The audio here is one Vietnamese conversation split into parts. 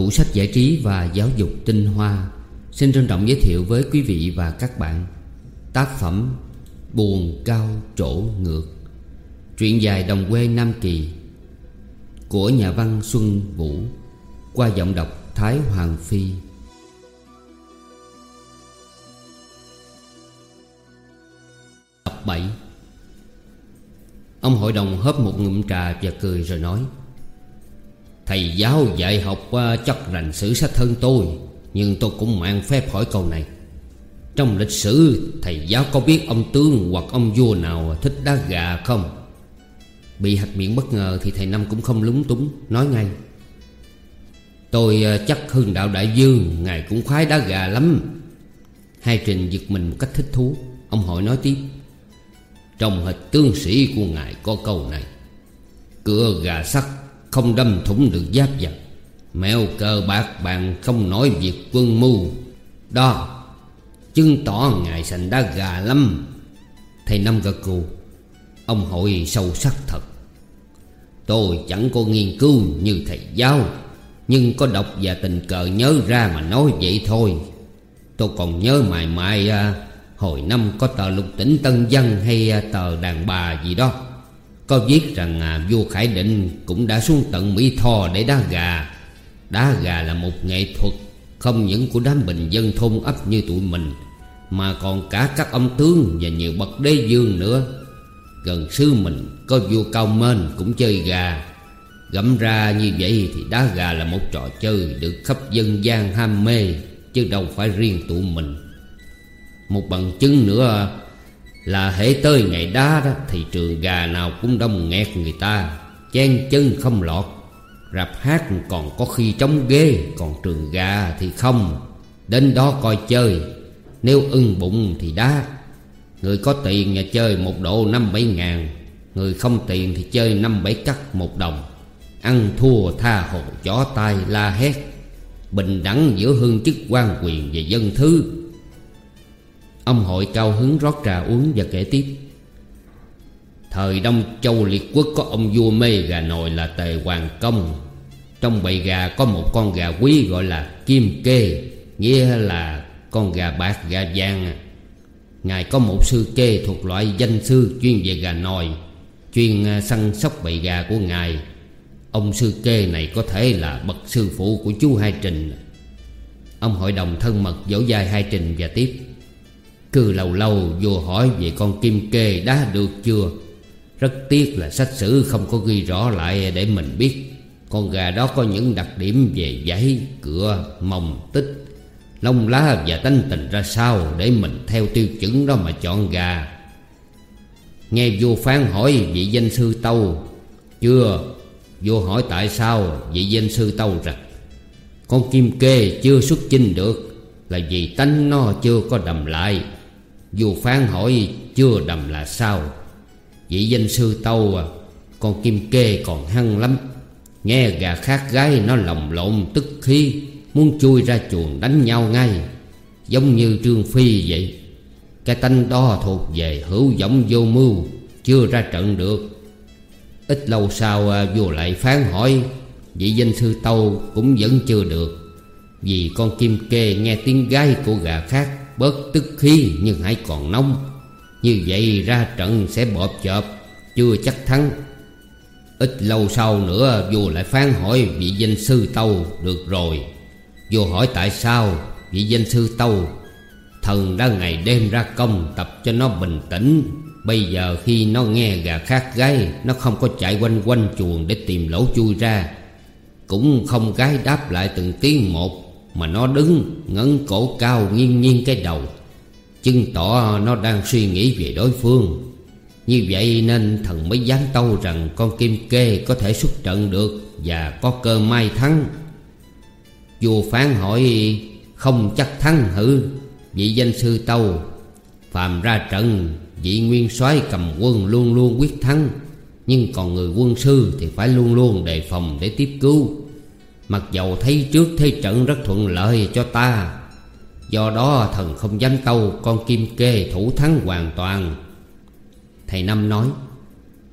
Tủ sách giải trí và giáo dục tinh hoa, Xin trân trọng giới thiệu với quý vị và các bạn Tác phẩm Buồn cao trổ ngược, Truyện dài đồng quê Nam Kỳ Của nhà văn Xuân Vũ, Qua giọng đọc Thái Hoàng Phi. Tập 7 Ông hội đồng hớp một ngụm trà và cười rồi nói Thầy giáo dạy học chắc rành sử sách hơn tôi, Nhưng tôi cũng mang phép hỏi câu này. Trong lịch sử, thầy giáo có biết ông tướng hoặc ông vua nào thích đá gà không? Bị hạch miệng bất ngờ thì thầy Năm cũng không lúng túng, Nói ngay. Tôi ờ, chắc hưng đạo đại dương, Ngài cũng khoái đá gà lắm. Hai trình giật mình một cách thích thú. Ông hỏi nói tiếp. Trong hịch tướng sĩ của ngài có câu này. Cửa gà sắt không đâm thủng được giáp giặc Mèo cờ bạc bàn không nói việc quân mưu. Đó Chứng tỏ ngài sành đá gà lắm. Thầy Năm gật cù Ông hội sâu sắc thật. Tôi chẳng có nghiên cứu như thầy giáo Nhưng có đọc và tình cờ nhớ ra mà nói vậy thôi. Tôi còn nhớ mãi mãi à, Hồi năm có tờ lục tỉnh Tân Dân hay à, tờ đàn bà gì đó có viết rằng à, vua Khải Định cũng đã xuống tận Mỹ Tho để đá gà. Đá gà là một nghệ thuật Không những của đám bình dân thôn ấp như tụi mình Mà còn cả các ông tướng và nhiều bậc đế dương nữa. Gần xứ mình có vua Cao Mên cũng chơi gà. Gẫm ra như vậy thì đá gà là một trò chơi Được khắp dân gian ham mê Chứ đâu phải riêng tụi mình. Một bằng chứng nữa là hễ tới ngày đá đó, Thì trường gà nào cũng đông nghẹt người ta, Chen chân không lọt. Rạp hát còn có khi trống ghê, Còn trường gà thì không. Đến đó coi chơi, Nếu ưng bụng thì đá. Người có tiền nhà chơi một độ năm bảy ngàn, Người không tiền thì chơi năm bảy cắt một đồng. Ăn thua tha hồ chó tay la hét. Bình đẳng giữa hương chức quan quyền và dân thứ Ông hội cao hứng rót trà uống và kể tiếp. Thời Đông Châu Liệt Quốc có ông vua mê gà nồi là Tề Hoàng Công. Trong bầy gà có một con gà quý gọi là Kim Kê, Nghĩa là con gà bạc, gà vàng. Ngài có một sư kê thuộc loại danh sư chuyên về gà nồi, Chuyên à, săn sóc bầy gà của Ngài. Ông sư kê này có thể là bậc sư phụ của chú Hai Trình. Ông hội đồng thân mật dỗ dai Hai Trình và tiếp cứ lâu lâu vua hỏi về con kim kê đã được chưa? Rất tiếc là sách sử không có ghi rõ lại để mình biết. Con gà đó có những đặc điểm về giấy, cửa, mồng, tích Lông lá và tánh tình ra sao Để mình theo tiêu chuẩn đó mà chọn gà? Nghe vua phán hỏi vị danh sư Tâu Chưa? Vua hỏi tại sao? Vị danh sư Tâu rằng Con kim kê chưa xuất chinh được Là vì tánh nó chưa có đầm lại dù phán hỏi chưa đầm là sao Vị danh sư tâu à Con kim kê còn hăng lắm. Nghe gà khác gái nó lồng lộn tức khí Muốn chui ra chuồng đánh nhau ngay Giống như Trương Phi vậy. Cái tanh đó thuộc về hữu giống vô mưu Chưa ra trận được. Ít lâu sau à, vua lại phán hỏi Vị danh sư tâu cũng vẫn chưa được Vì con kim kê nghe tiếng gai của gà khác. Bớt tức khí nhưng hãy còn nóng Như vậy ra trận sẽ bộp chợp, Chưa chắc thắng. Ít lâu sau nữa, vua lại phán hỏi vị danh sư Tâu, được rồi. Vua hỏi, tại sao vị danh sư Tâu? Thần đã ngày đêm ra công tập cho nó bình tĩnh. Bây giờ khi nó nghe gà khác gái Nó không có chạy quanh quanh chuồng để tìm lỗ chui ra. Cũng không gái đáp lại từng tiếng một mà nó đứng ngấn cổ cao nghiêng nghiêng cái đầu. Chứng tỏ nó đang suy nghĩ về đối phương. Như vậy nên thần mới dám tâu rằng Con kim kê có thể xuất trận được Và có cơ may thắng. Vua phán hỏi, không chắc thắng hử? Vị danh sư tâu, Phàm ra trận, Vị nguyên soái cầm quân luôn luôn quyết thắng. Nhưng còn người quân sư thì phải luôn luôn đề phòng để tiếp cứu. Mặc dầu thấy trước thế trận rất thuận lợi cho ta Do đó thần không dám câu con kim kê thủ thắng hoàn toàn. Thầy Năm nói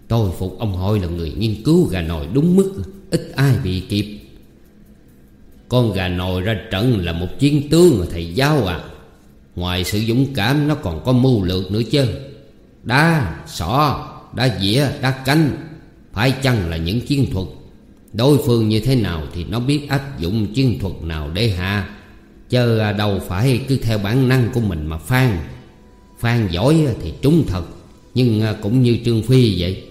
Tôi phục ông hội là người nghiên cứu gà nồi đúng mức Ít ai bị kịp. Con gà nồi ra trận là một chiến tướng mà thầy giáo à Ngoài sự dũng cảm nó còn có mưu lược nữa chứ. Đá, sọ, đá dĩa, đá canh Phải chăng là những chiến thuật Đối phương như thế nào thì nó biết áp dụng chiến thuật nào để hạ. Chứ à, đâu phải cứ theo bản năng của mình mà phan Phan giỏi thì trúng thật, Nhưng à, cũng như Trương Phi vậy.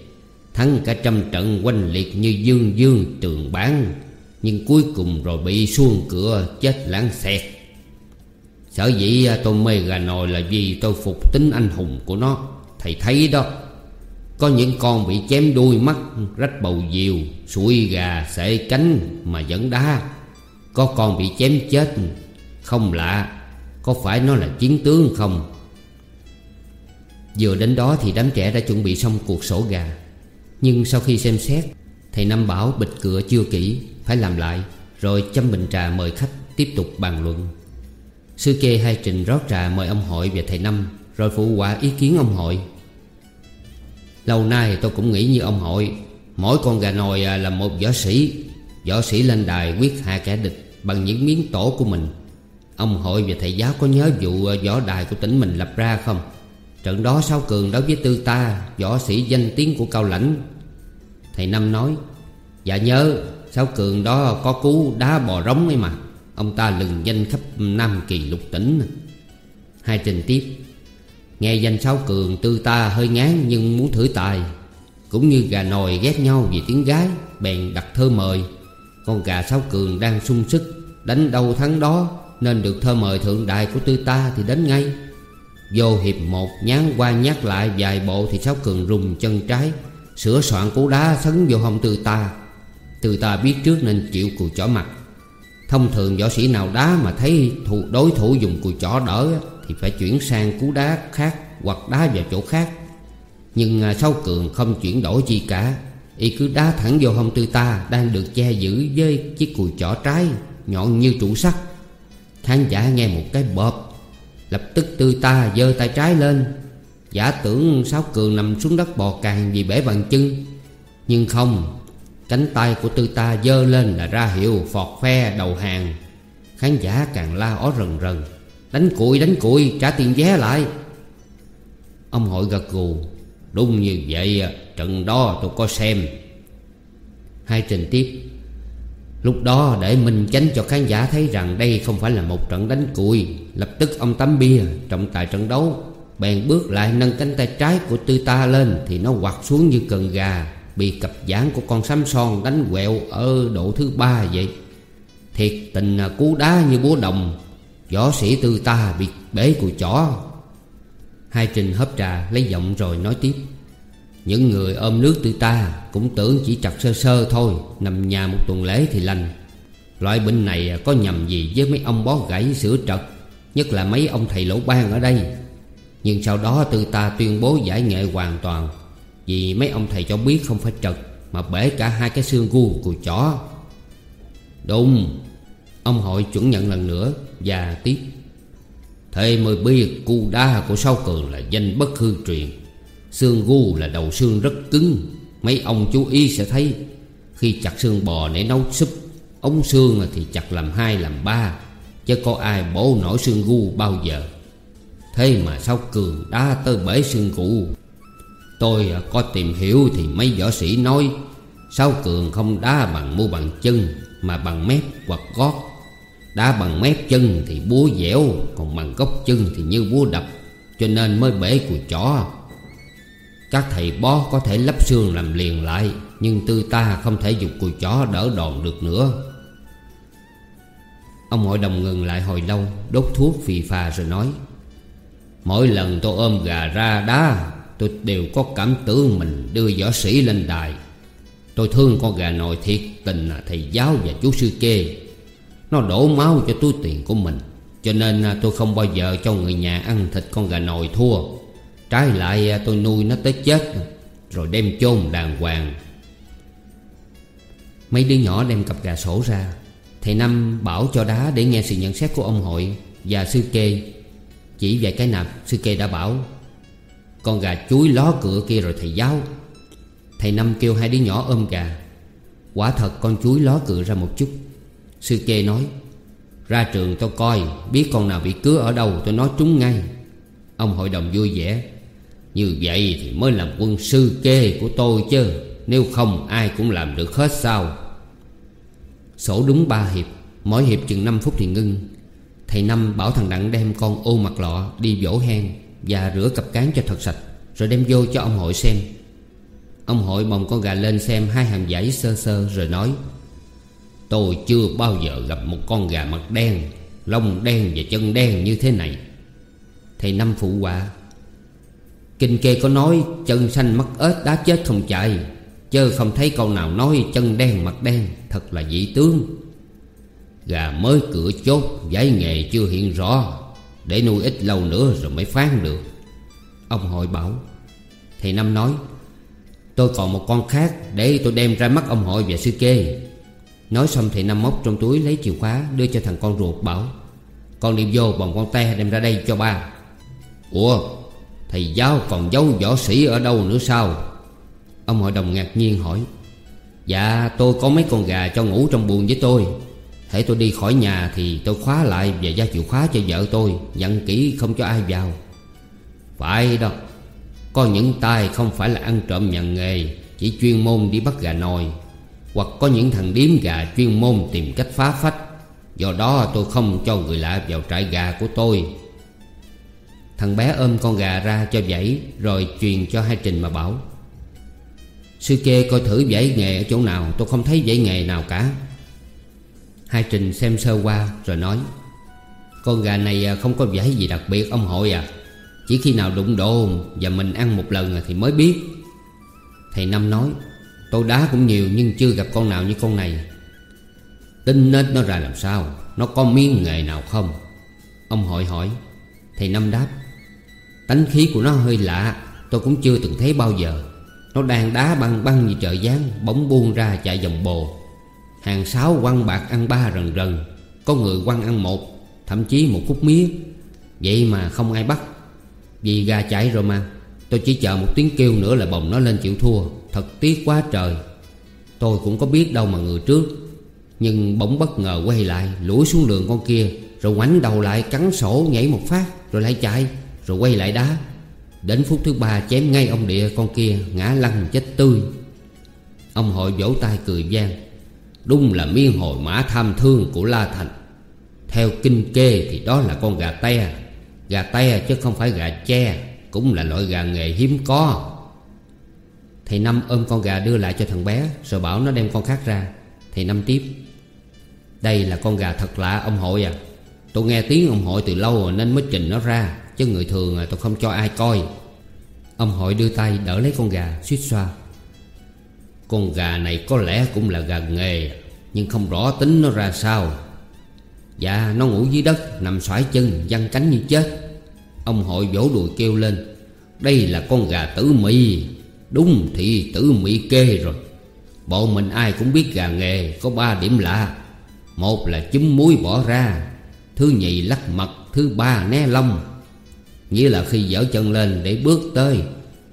Thắng cả trăm trận quanh liệt như dương dương trường bán, Nhưng cuối cùng rồi bị xuông cửa chết lãng xẹt. Sở dĩ à, tôi mê gà nồi là vì tôi phục tính anh hùng của nó. Thầy thấy đó. Có những con bị chém đuôi mắt, Rách bầu diều, Sủi gà sệ cánh mà vẫn đá. Có con bị chém chết, Không lạ, Có phải nó là chiến tướng không? Vừa đến đó thì đám trẻ đã chuẩn bị xong cuộc sổ gà. Nhưng sau khi xem xét, Thầy Năm bảo bịch cửa chưa kỹ, Phải làm lại, Rồi châm bình trà mời khách tiếp tục bàn luận. Sư kê hai trình rót trà mời ông hội và thầy Năm, Rồi phụ quả ý kiến ông hội. Lâu nay tôi cũng nghĩ như ông hội. Mỗi con gà nồi à, là một võ sĩ. Võ sĩ lên đài quyết hạ kẻ địch Bằng những miếng tổ của mình. Ông hội và thầy giáo có nhớ vụ à, võ đài của tỉnh mình lập ra không? Trận đó Sáu Cường đối với Tư Ta, Võ sĩ danh tiếng của Cao Lãnh. Thầy Năm nói Dạ nhớ, Sáu Cường đó có cú đá bò rống ấy mà. Ông ta lừng danh khắp Nam Kỳ lục tỉnh. Hai trình tiếp Nghe danh Sáu Cường Tư Ta hơi ngán nhưng muốn thử tài. Cũng như gà nồi ghét nhau vì tiếng gái Bèn đặt thơ mời. Con gà Sáu Cường đang sung sức Đánh đâu thắng đó Nên được thơ mời thượng đại của Tư Ta thì đến ngay. Vô hiệp một nhán qua nhắc lại vài bộ Thì Sáu Cường rùng chân trái Sửa soạn cú đá sấn vô hông Tư Ta. Tư Ta biết trước nên chịu cùi chỏ mặt. Thông thường võ sĩ nào đá mà thấy thủ, đối thủ dùng cùi chỏ đỡ thì phải chuyển sang cú đá khác hoặc đá vào chỗ khác. Nhưng à, sau Sáu Cường không chuyển đổi gì cả. Y cứ đá thẳng vô hông tư ta Đang được che giữ với chiếc cùi chỏ trái Nhọn như trụ sắt. Khán giả nghe một cái bợp Lập tức tư ta giơ tay trái lên. Giả tưởng Sáu Cường nằm xuống đất bò càng vì bể bằng chân. Nhưng không, Cánh tay của tư ta dơ lên là ra hiệu phọt phe đầu hàng. Khán giả càng la ó rần rần. Đánh cụi đánh cụi trả tiền vé lại. Ông hội gật gù. Đúng như vậy, trận đó tôi có xem. Hai trình tiếp. Lúc đó để mình tránh cho khán giả thấy rằng đây không phải là một trận đánh cùi, Lập tức ông tắm bia. Trọng tài trận đấu Bèn bước lại nâng cánh tay trái của tư ta lên Thì nó quạt xuống như cần gà, Bị cặp giảng của con sám son đánh quẹo ở độ thứ ba vậy. Thiệt tình cú đá như búa đồng Võ sĩ tư ta bị bể cùi chó. Hai trình hấp trà lấy giọng rồi nói tiếp. Những người ôm nước tư ta Cũng tưởng chỉ chặt sơ sơ thôi, Nằm nhà một tuần lễ thì lành. Loại bệnh này có nhầm gì với mấy ông bó gãy sữa trật, Nhất là mấy ông thầy lỗ ban ở đây. Nhưng sau đó tư ta tuyên bố giải nghệ hoàn toàn, Vì mấy ông thầy cho biết không phải trật, Mà bể cả hai cái xương gu của chó Đúng Ông hội chuẩn nhận lần nữa Và tiếp. Thế mới biết cu đa của Sao Cường là danh bất hư truyền. Xương gu là đầu xương rất cứng. Mấy ông chú ý sẽ thấy, Khi chặt xương bò để nấu súp, Ống xương thì chặt làm hai, làm ba, Chứ có ai bổ nổi xương gu bao giờ. Thế mà Sao Cường đá tới bể xương gu Tôi có tìm hiểu thì mấy võ sĩ nói, Sao Cường không đá bằng mu bằng chân, Mà bằng mép hoặc gót. Đá bằng mép chân thì búa dẻo, Còn bằng gốc chân thì như búa đập, Cho nên mới bể cùi chó Các thầy bó có thể lắp xương làm liền lại, Nhưng tư ta không thể dùng cùi chó đỡ đòn được nữa. Ông hội đồng ngừng lại hồi lâu, Đốt thuốc phì phà rồi nói, Mỗi lần tôi ôm gà ra đá, Tôi đều có cảm tưởng mình đưa võ sĩ lên đài. Tôi thương con gà nồi thiệt tình là thầy giáo và chú sư kê nó đổ máu cho túi tiền của mình. Cho nên à, tôi không bao giờ cho người nhà ăn thịt con gà nồi thua. Trái lại à, tôi nuôi nó tới chết. Rồi đem chôn đàng hoàng. Mấy đứa nhỏ đem cặp gà sổ ra. Thầy Năm bảo cho đá để nghe sự nhận xét của ông hội Và sư kê. Chỉ vài cái nạp, sư kê đã bảo, Con gà chuối ló cửa kia rồi thầy giáo. Thầy Năm kêu hai đứa nhỏ ôm gà, Quả thật con chuối ló cửa ra một chút. Sư kê nói, Ra trường tôi coi, Biết con nào bị cứa ở đâu tôi nói trúng ngay. Ông hội đồng vui vẻ, Như vậy thì mới làm quân sư kê của tôi chứ, Nếu không ai cũng làm được hết sao? Sổ đúng ba hiệp, Mỗi hiệp chừng 5 phút thì ngưng. Thầy Năm bảo thằng Đặng đem con ô mặt lọ Đi vỗ hen Và rửa cặp cán cho thật sạch, Rồi đem vô cho ông hội xem. Ông hội bồng con gà lên xem hai hàm giấy sơ sơ rồi nói Tôi chưa bao giờ gặp một con gà mặt đen, Lông đen và chân đen như thế này. Thầy Năm phụ họa Kinh kê có nói, chân xanh mắt ếch đá chết không chạy, Chớ không thấy câu nào nói chân đen mặt đen, Thật là dị tướng. Gà mới cửa chốt Giấy nghề chưa hiện rõ, Để nuôi ít lâu nữa rồi mới phán được. Ông hội bảo, Thầy Năm nói, Tôi còn một con khác, Để tôi đem ra mắt ông hội và sư kê. Nói xong thầy Năm móc trong túi lấy chìa khóa, Đưa cho thằng con ruột, bảo, Con đi vô bằng con te đem ra đây cho ba. Ủa, Thầy giáo còn giấu võ sĩ ở đâu nữa sao? Ông hội đồng ngạc nhiên hỏi Dạ tôi có mấy con gà cho ngủ trong buồng với tôi. Hãy tôi đi khỏi nhà thì tôi khóa lại Và giao chìa khóa cho vợ tôi, Dặn kỹ không cho ai vào. Phải đó, Có những tay không phải là ăn trộm nhận nghề, Chỉ chuyên môn đi bắt gà nồi hoặc có những thằng điếm gà chuyên môn tìm cách phá phách. Do đó tôi không cho người lạ vào trại gà của tôi. Thằng bé ôm con gà ra cho dãy, Rồi truyền cho hai Trình mà bảo, Sư kê coi thử dãy nghề ở chỗ nào, Tôi không thấy dãy nghề nào cả. Hai Trình xem sơ qua rồi nói, Con gà này à, không có dãy gì đặc biệt ông hội à. Chỉ khi nào đụng độ Và mình ăn một lần thì mới biết. Thầy Năm nói Tôi đá cũng nhiều nhưng chưa gặp con nào như con này. Tính nết nó ra làm sao? Nó có miếng nghề nào không? Ông hội hỏi. Thầy Năm đáp. Tánh khí của nó hơi lạ. Tôi cũng chưa từng thấy bao giờ. Nó đang đá băng băng như trời gián, Bỗng buông ra chạy vòng bồ. Hàng sáu quăng bạc ăn ba rần rần Có người quăng ăn một Thậm chí một khúc mía Vậy mà không ai bắt. Vì gà chạy rồi mà. Tôi chỉ chờ một tiếng kêu nữa là bồng nó lên chịu thua. Thật tiếc quá trời. Tôi cũng có biết đâu mà người trước. Nhưng bỗng bất ngờ quay lại Lũi xuống đường con kia, Rồi ngoảnh đầu lại, cắn sổ, nhảy một phát, Rồi lại chạy, Rồi quay lại đá. Đến phút thứ ba, chém ngay ông địa con kia, Ngã lăn chết tươi. Ông hội vỗ tay cười gian Đúng là miên hồi mã tham thương của La Thành. Theo kinh kê thì đó là con gà te. Gà te chứ không phải gà tre, Cũng là loại gà nghề hiếm có. Thầy Năm ôm con gà đưa lại cho thằng bé, Rồi bảo nó đem con khác ra. Thầy Năm tiếp, Đây là con gà thật lạ ông hội à. Tôi nghe tiếng ông hội từ lâu rồi nên mới trình nó ra, Chứ người thường à, tôi không cho ai coi. Ông hội đưa tay đỡ lấy con gà, suýt xoa. Con gà này có lẽ cũng là gà nghề, Nhưng không rõ tính nó ra sao. Dạ nó ngủ dưới đất, Nằm xoải chân, văng cánh như chết. Ông hội vỗ đùi kêu lên. Đây là con gà tử mì Đúng thì tử mị kê rồi. Bộ mình ai cũng biết gà nghề, Có ba điểm lạ. Một là chấm muối bỏ ra, Thứ nhì lắc mặt, Thứ ba né lông. Nghĩa là khi dở chân lên để bước tới,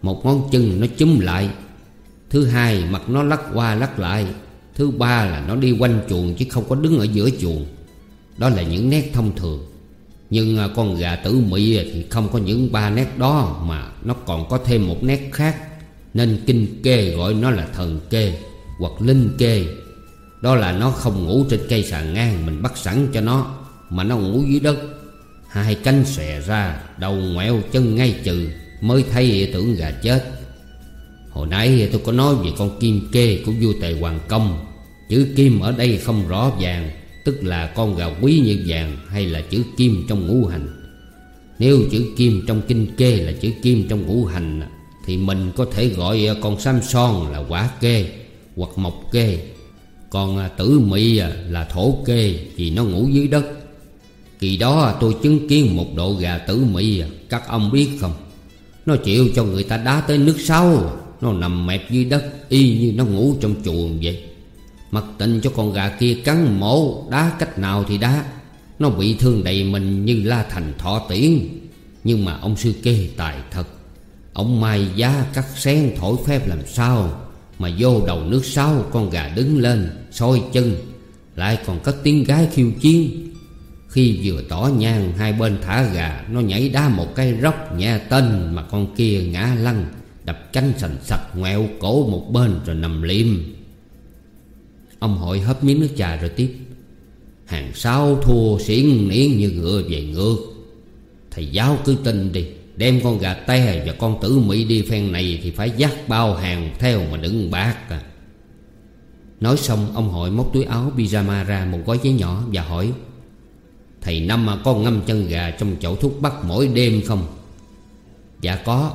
Một ngón chân nó chúm lại. Thứ hai, mặt nó lắc qua lắc lại. Thứ ba là nó đi quanh chuồng chứ không có đứng ở giữa chuồng. Đó là những nét thông thường. Nhưng à, con gà tử mị thì không có những ba nét đó Mà nó còn có thêm một nét khác. Nên kinh kê gọi nó là thần kê Hoặc linh kê. Đó là nó không ngủ trên cây sàn ngang Mình bắt sẵn cho nó, Mà nó ngủ dưới đất. Hai cánh xòe ra, Đầu ngoẹo chân ngay trừ Mới thấy tưởng gà chết. Hồi nãy tôi có nói về con kim kê của vua tề hoàng công. Chữ kim ở đây không rõ vàng, Tức là con gà quý như vàng Hay là chữ kim trong ngũ hành. Nếu chữ kim trong kinh kê là chữ kim trong ngũ hành thì mình có thể gọi à, con Samson là quả kê, Hoặc mộc kê. Còn à, tử mị à, là thổ kê Vì nó ngủ dưới đất. Kỳ đó tôi chứng kiến một độ gà tử mị Các ông biết không? Nó chịu cho người ta đá tới nước sâu Nó nằm mẹp dưới đất, Y như nó ngủ trong chuồng vậy. Mặc tình cho con gà kia cắn mổ, Đá cách nào thì đá. Nó bị thương đầy mình như la thành thọ tiễn. Nhưng mà ông sư kê tài thật. Ông mai giá cắt sen thổi phép làm sao Mà vô đầu nước sau con gà đứng lên, soi chân, Lại còn cất tiếng gái khiêu chiến. Khi vừa tỏ nhang, Hai bên thả gà, Nó nhảy đá một cái róc nhẹ tên Mà con kia ngã lăn, Đập cánh sành sạch ngoẹo cổ một bên Rồi nằm liêm Ông hội hấp miếng nước trà rồi tiếp. Hàng sáu thua xiển niễn như ngựa về ngược. Thầy giáo cứ tin đi Đem con gà te và con tử Mỹ đi phen này Thì phải dắt bao hàng theo mà đừng bạc à Nói xong, ông hội móc túi áo pyjama ra một gói giấy nhỏ và hỏi, Thầy Năm mà có ngâm chân gà trong chậu thuốc bắc mỗi đêm không? Dạ có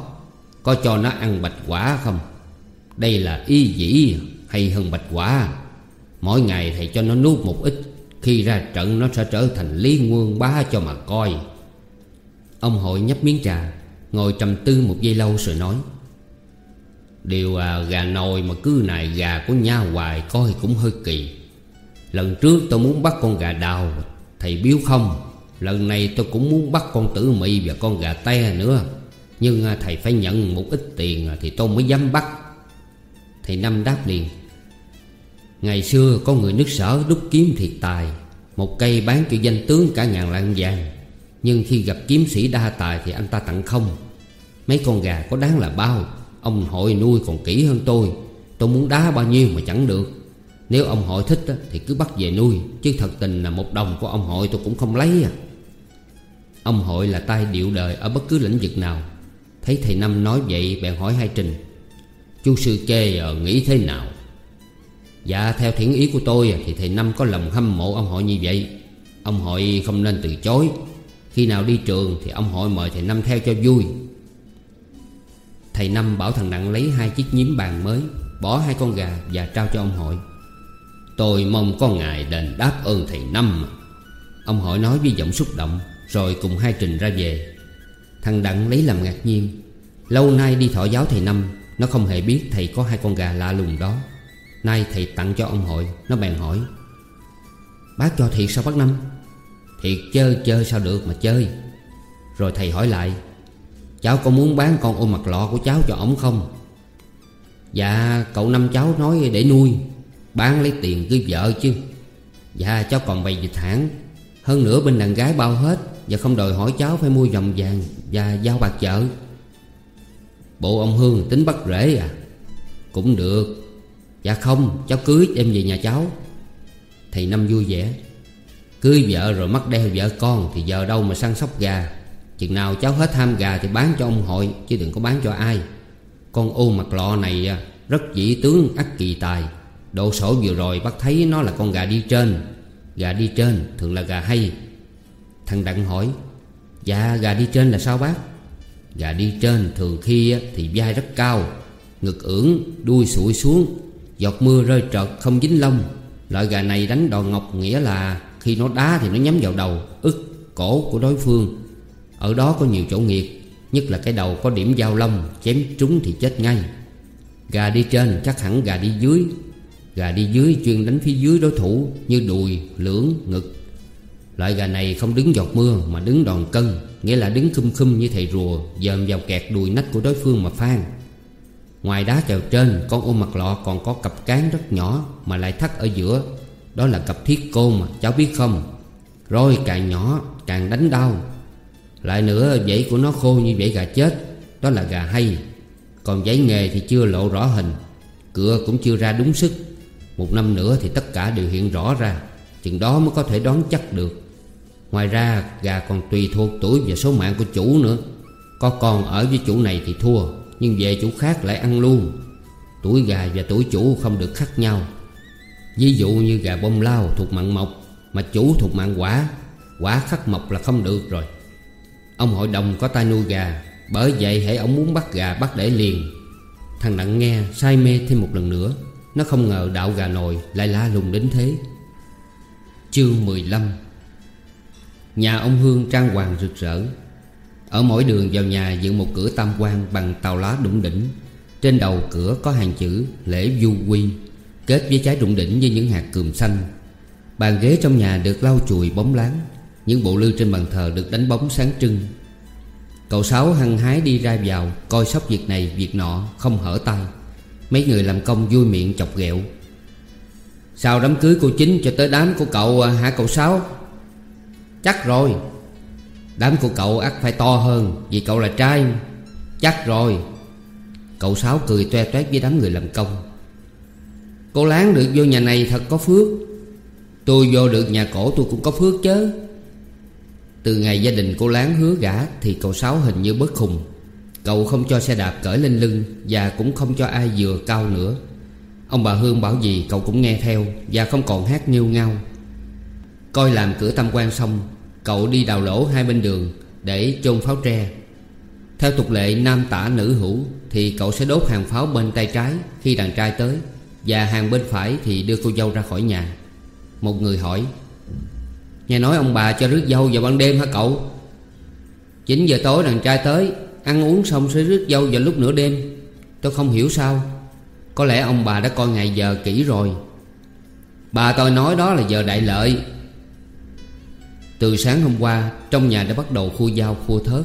Có cho nó ăn bạch quả không? Đây là y dĩ hay hơn bạch quả Mỗi ngày thầy cho nó nuốt một ít, Khi ra trận nó sẽ trở thành lý nguồn bá cho mà coi Ông hội nhấp miếng trà Ngồi trầm tư một giây lâu rồi nói Điều à, gà nồi mà cứ này gà của nha hoài coi cũng hơi kỳ. Lần trước tôi muốn bắt con gà đào Thầy biếu không. Lần này tôi cũng muốn bắt con tử mị và con gà te nữa. Nhưng à, thầy phải nhận một ít tiền à, thì tôi mới dám bắt. Thầy Năm đáp liền Ngày xưa có người nước sở đúc kiếm thiệt tài Một cây bán cho danh tướng cả ngàn lạng vàng. Nhưng khi gặp kiếm sĩ đa tài thì anh ta tặng không. Mấy con gà có đáng là bao. Ông hội nuôi còn kỹ hơn tôi. Tôi muốn đá bao nhiêu mà chẳng được. Nếu ông hội thích thì cứ bắt về nuôi. Chứ thật tình là một đồng của ông hội tôi cũng không lấy à. Ông hội là tay điệu đời ở bất cứ lĩnh vực nào. Thấy thầy Năm nói vậy, bèn hỏi hai Trình. Chú sư kê ở nghĩ thế nào? Dạ theo thiện ý của tôi Thì thầy Năm có lòng hâm mộ ông hội như vậy. Ông hội không nên từ chối. Khi nào đi trường Thì ông hội mời thầy Năm theo cho vui. Thầy Năm bảo thằng Đặng lấy hai chiếc nhím bàn mới, Bỏ hai con gà và trao cho ông hội. Tôi mong có ngài đền đáp ơn thầy Năm. Ông hội nói với giọng xúc động, Rồi cùng hai trình ra về. Thằng Đặng lấy làm ngạc nhiên. Lâu nay đi thọ giáo thầy Năm, Nó không hề biết thầy có hai con gà lạ lùng đó. Nay thầy tặng cho ông hội, Nó bèn hỏi, Bác cho thiệt sao bác Năm? Thiệt chơi chơi sao được mà chơi. Rồi thầy hỏi lại, Cháu có muốn bán con ô mặt lọ của cháu cho ổng không? Dạ cậu năm cháu nói để nuôi, Bán lấy tiền cưới vợ chứ. Dạ cháu còn bày dịch hãng, Hơn nữa bên đàn gái bao hết Và không đòi hỏi cháu phải mua vòng vàng Và giao bạc chợ Bộ ông Hương tính bắt rễ à? Cũng được. Dạ không, cháu cưới em về nhà cháu. Thầy Năm vui vẻ. Cưới vợ rồi mắc đeo vợ con Thì giờ đâu mà săn sóc gà. Chừng nào cháu hết tham gà thì bán cho ông hội, Chứ đừng có bán cho ai. Con ô mặt lọ này à, rất dĩ tướng ắt kỳ tài. Độ sổ vừa rồi bác thấy nó là con gà đi trên. Gà đi trên thường là gà hay. Thằng Đặng hỏi Dạ gà đi trên là sao bác? Gà đi trên thường khi à, thì vai rất cao, Ngực ưỡng đuôi sụi xuống, Giọt mưa rơi trợt không dính lông. Loại gà này đánh đòn ngọc nghĩa là khi nó đá thì nó nhắm vào đầu ức cổ của đối phương. Ở đó có nhiều chỗ nghiệt Nhất là cái đầu có điểm dao lông Chém trúng thì chết ngay. Gà đi trên chắc hẳn gà đi dưới. Gà đi dưới chuyên đánh phía dưới đối thủ Như đùi, lưỡng, ngực. Loại gà này không đứng giọt mưa Mà đứng đòn cân Nghĩa là đứng khum khum như thầy rùa Dòm vào kẹt đùi nách của đối phương mà phan Ngoài đá kèo trên Con ôm mặt lọ còn có cặp cán rất nhỏ Mà lại thắt ở giữa. Đó là cặp thiết côn mà, cháu biết không? Rồi càng nhỏ, càng đánh đau. Lại nữa dãy của nó khô như dãy gà chết. Đó là gà hay. Còn dãy nghề thì chưa lộ rõ hình. Cửa cũng chưa ra đúng sức. Một năm nữa thì tất cả đều hiện rõ ra. Chừng đó mới có thể đoán chắc được. Ngoài ra, gà còn tùy thuộc tuổi và số mạng của chủ nữa. Có con ở với chủ này thì thua, Nhưng về chủ khác lại ăn luôn. Tuổi gà và tuổi chủ không được khác nhau. Ví dụ như gà bông lao thuộc mạng mộc Mà chủ thuộc mạng quả Quả khắc mộc là không được rồi. Ông hội đồng có tay nuôi gà, Bởi vậy hãy ông muốn bắt gà bắt để liền. Thằng Đặng nghe, say mê thêm một lần nữa. Nó không ngờ đạo gà nồi lại la lùng đến thế. Chương 15 Nhà ông Hương trang hoàng rực rỡ. Ở mỗi đường vào nhà dựng một cửa tam quan bằng tàu lá đụng đỉnh. Trên đầu cửa có hàng chữ lễ du quy. Kết với trái đụng đỉnh với những hạt cườm xanh. Bàn ghế trong nhà được lau chùi bóng láng những bộ lư trên bàn thờ được đánh bóng sáng trưng. Cậu Sáu hăng hái đi ra vào, Coi sóc việc này, việc nọ, Không hở tay Mấy người làm công vui miệng chọc ghẹo. Sao đám cưới cô Chính cho tới đám của cậu à, hả cậu Sáu? Chắc rồi. Đám của cậu ắt phải to hơn, Vì cậu là trai. Chắc rồi. Cậu Sáu cười toe toét với đám người làm công. Cô Láng được vô nhà này thật có phước. Tôi vô được nhà cổ tôi cũng có phước chứ. Từ ngày gia đình cô Láng hứa gả Thì cậu Sáu hình như bất khùng. Cậu không cho xe đạp cởi lên lưng Và cũng không cho ai vừa cao nữa. Ông bà Hương bảo gì cậu cũng nghe theo Và không còn hát nghêu ngao. Coi làm cửa tam quan xong, Cậu đi đào lỗ hai bên đường Để chôn pháo tre. Theo tục lệ nam tả nữ hữu Thì cậu sẽ đốt hàng pháo bên tay trái Khi đàn trai tới. Và hàng bên phải thì đưa cô dâu ra khỏi nhà. Một người hỏi, Nghe nói ông bà cho rước dâu vào ban đêm hả cậu? 9 giờ tối đàn trai tới, Ăn uống xong sẽ rước dâu vào lúc nửa đêm. Tôi không hiểu sao. Có lẽ ông bà đã coi ngày giờ kỹ rồi. Bà tôi nói đó là giờ đại lợi. Từ sáng hôm qua, Trong nhà đã bắt đầu khu dao khu thớt.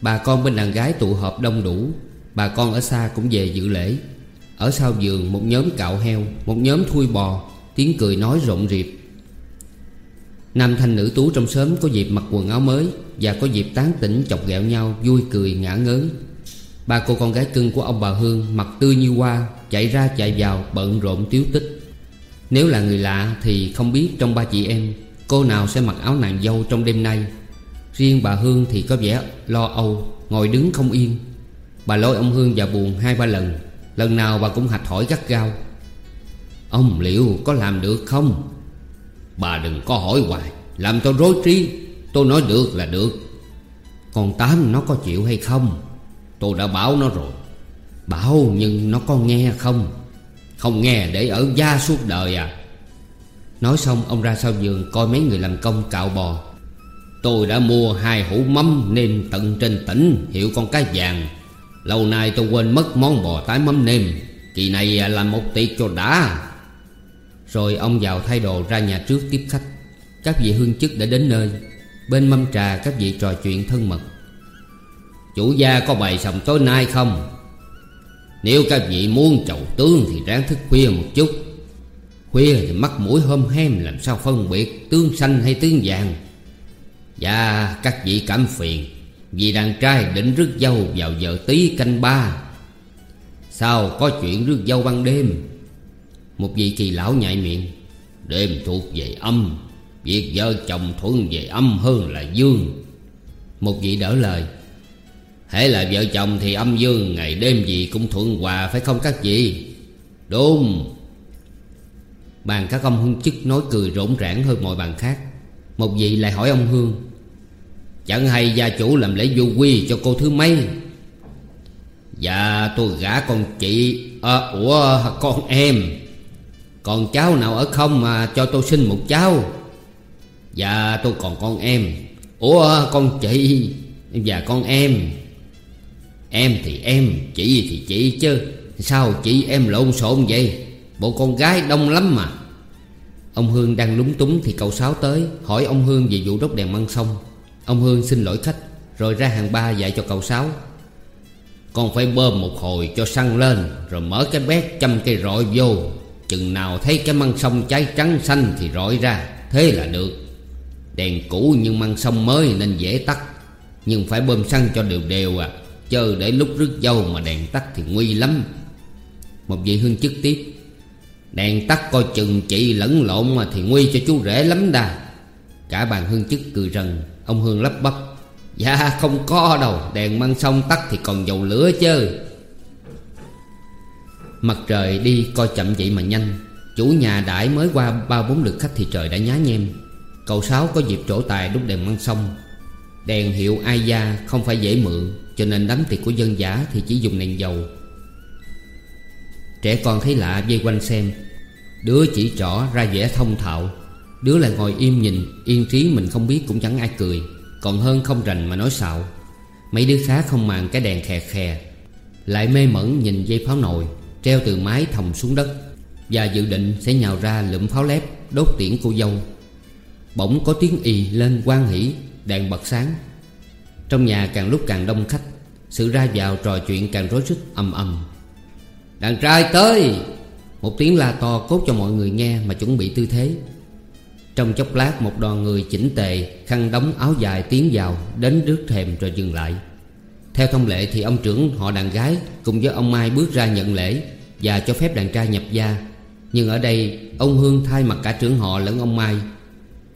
Bà con bên đàn gái tụ họp đông đủ. Bà con ở xa cũng về dự lễ. Ở sau giường, một nhóm cạo heo, Một nhóm thui bò, Tiếng cười nói rộn rịp. Nam thanh nữ tú trong xóm có dịp mặc quần áo mới Và có dịp tán tỉnh chọc ghẹo nhau, Vui cười ngã ngớn. Ba cô con gái cưng của ông bà Hương Mặt tươi như hoa, Chạy ra chạy vào, bận rộn tiếu tích. Nếu là người lạ thì không biết trong ba chị em Cô nào sẽ mặc áo nàng dâu trong đêm nay. Riêng bà Hương thì có vẻ lo âu, Ngồi đứng không yên. Bà lôi ông Hương vào buồn hai ba lần. Lần nào bà cũng hạch hỏi gắt gao, Ông liệu có làm được không? Bà đừng có hỏi hoài, Làm tôi rối trí, Tôi nói được là được. Còn Tám nó có chịu hay không? Tôi đã bảo nó rồi. Bảo nhưng nó có nghe không? Không nghe để ở gia suốt đời à. Nói xong, ông ra sau giường Coi mấy người làm công cạo bò. Tôi đã mua hai hũ mắm nêm tận trên tỉnh Hiệu con cá vàng. Lâu nay tôi quên mất món bò tái mắm nêm. Kỳ này à, làm một tiệc cho đã. Rồi ông vào thay đồ ra nhà trước tiếp khách. Các vị hương chức đã đến nơi. Bên mâm trà, các vị trò chuyện thân mật. Chủ gia có bày sòng tối nay không? Nếu các vị muốn chầu tướng Thì ráng thức khuya một chút. Khuya thì mắt mũi hôm hem, Làm sao phân biệt tướng xanh hay tướng vàng? Dạ các vị cảm phiền. Vì đàn trai định rước dâu vào giờ tí canh ba. Sao có chuyện rước dâu ban đêm? Một vị kỳ lão nhại miệng, Đêm thuộc về âm, Việc vợ chồng thuận về âm hơn là dương. Một vị đỡ lời, Hễ là vợ chồng thì âm dương, Ngày đêm gì cũng thuận hòa, phải không các vị? Đúng. Bàn các ông hương chức nói cười rỗn rãng hơn mọi bàn khác. Một vị lại hỏi ông Hương Chẳng hay gia chủ làm lễ du quy cho cô thứ mấy? Dạ tôi gả con chị à, Ủa con em. Còn cháu nào ở không mà cho tôi sinh một cháu? Dạ tôi còn con em. Ủa con chị Và con em? Em thì em Chị thì chị chứ. Sao chị em lộn xộn vậy? Bộ con gái đông lắm mà. Ông Hương đang lúng túng thì cậu Sáu tới Hỏi ông Hương về vụ đốt đèn măng sông. Ông Hương xin lỗi khách, Rồi ra hàng ba dạy cho cậu Sáu. Con phải bơm một hồi cho xăng lên, Rồi mở cái bét châm cây rọi vô. Chừng nào thấy cái măng sông cháy trắng xanh thì rọi ra, Thế là được. Đèn cũ nhưng măng sông mới nên dễ tắt, Nhưng phải bơm xăng cho đều đều à Chờ để lúc rước dâu mà đèn tắt thì nguy lắm. Một vị hương chức tiếp, Đèn tắt coi chừng chị lẫn lộn mà thì nguy cho chú rể lắm đà. Cả bàn hương chức cười rần Ông Hương lắp bắp. Dạ không có đâu. Đèn măng sông tắt thì còn dầu lửa chứ. Mặt trời đi coi chậm vậy mà nhanh. Chủ nhà đãi mới qua ba bốn lượt khách thì trời đã nhá nhem. Cậu Sáu có dịp trổ tài đúc đèn măng sông. Đèn hiệu ai gia không phải dễ mượn, Cho nên đám tiệc của dân giả thì chỉ dùng đèn dầu. Trẻ con thấy lạ, dây quanh xem. Đứa chỉ trỏ ra vẻ thông thạo. Đứa lại ngồi im nhìn, Yên trí mình không biết cũng chẳng ai cười. Còn hơn không rành mà nói xạo. Mấy đứa khác không màng cái đèn khè khè. Lại mê mẩn nhìn dây pháo nồi, Treo từ mái thòng xuống đất. Và dự định sẽ nhào ra lượm pháo lép, Đốt tiễn cô dâu. Bỗng có tiếng ì lên quan hỷ, Đèn bật sáng. Trong nhà càng lúc càng đông khách, Sự ra vào trò chuyện càng rối rít ầm ầm. Đàn trai tới! Một tiếng la to cốt cho mọi người nghe mà chuẩn bị tư thế. Trong chốc lát, một đoàn người chỉnh tề, Khăn đóng áo dài tiến vào, Đến rước thềm rồi dừng lại. Theo thông lệ thì ông trưởng họ đàn gái Cùng với ông Mai bước ra nhận lễ Và cho phép đàn trai nhập gia. Nhưng ở đây, ông Hương thay mặt cả trưởng họ lẫn ông Mai.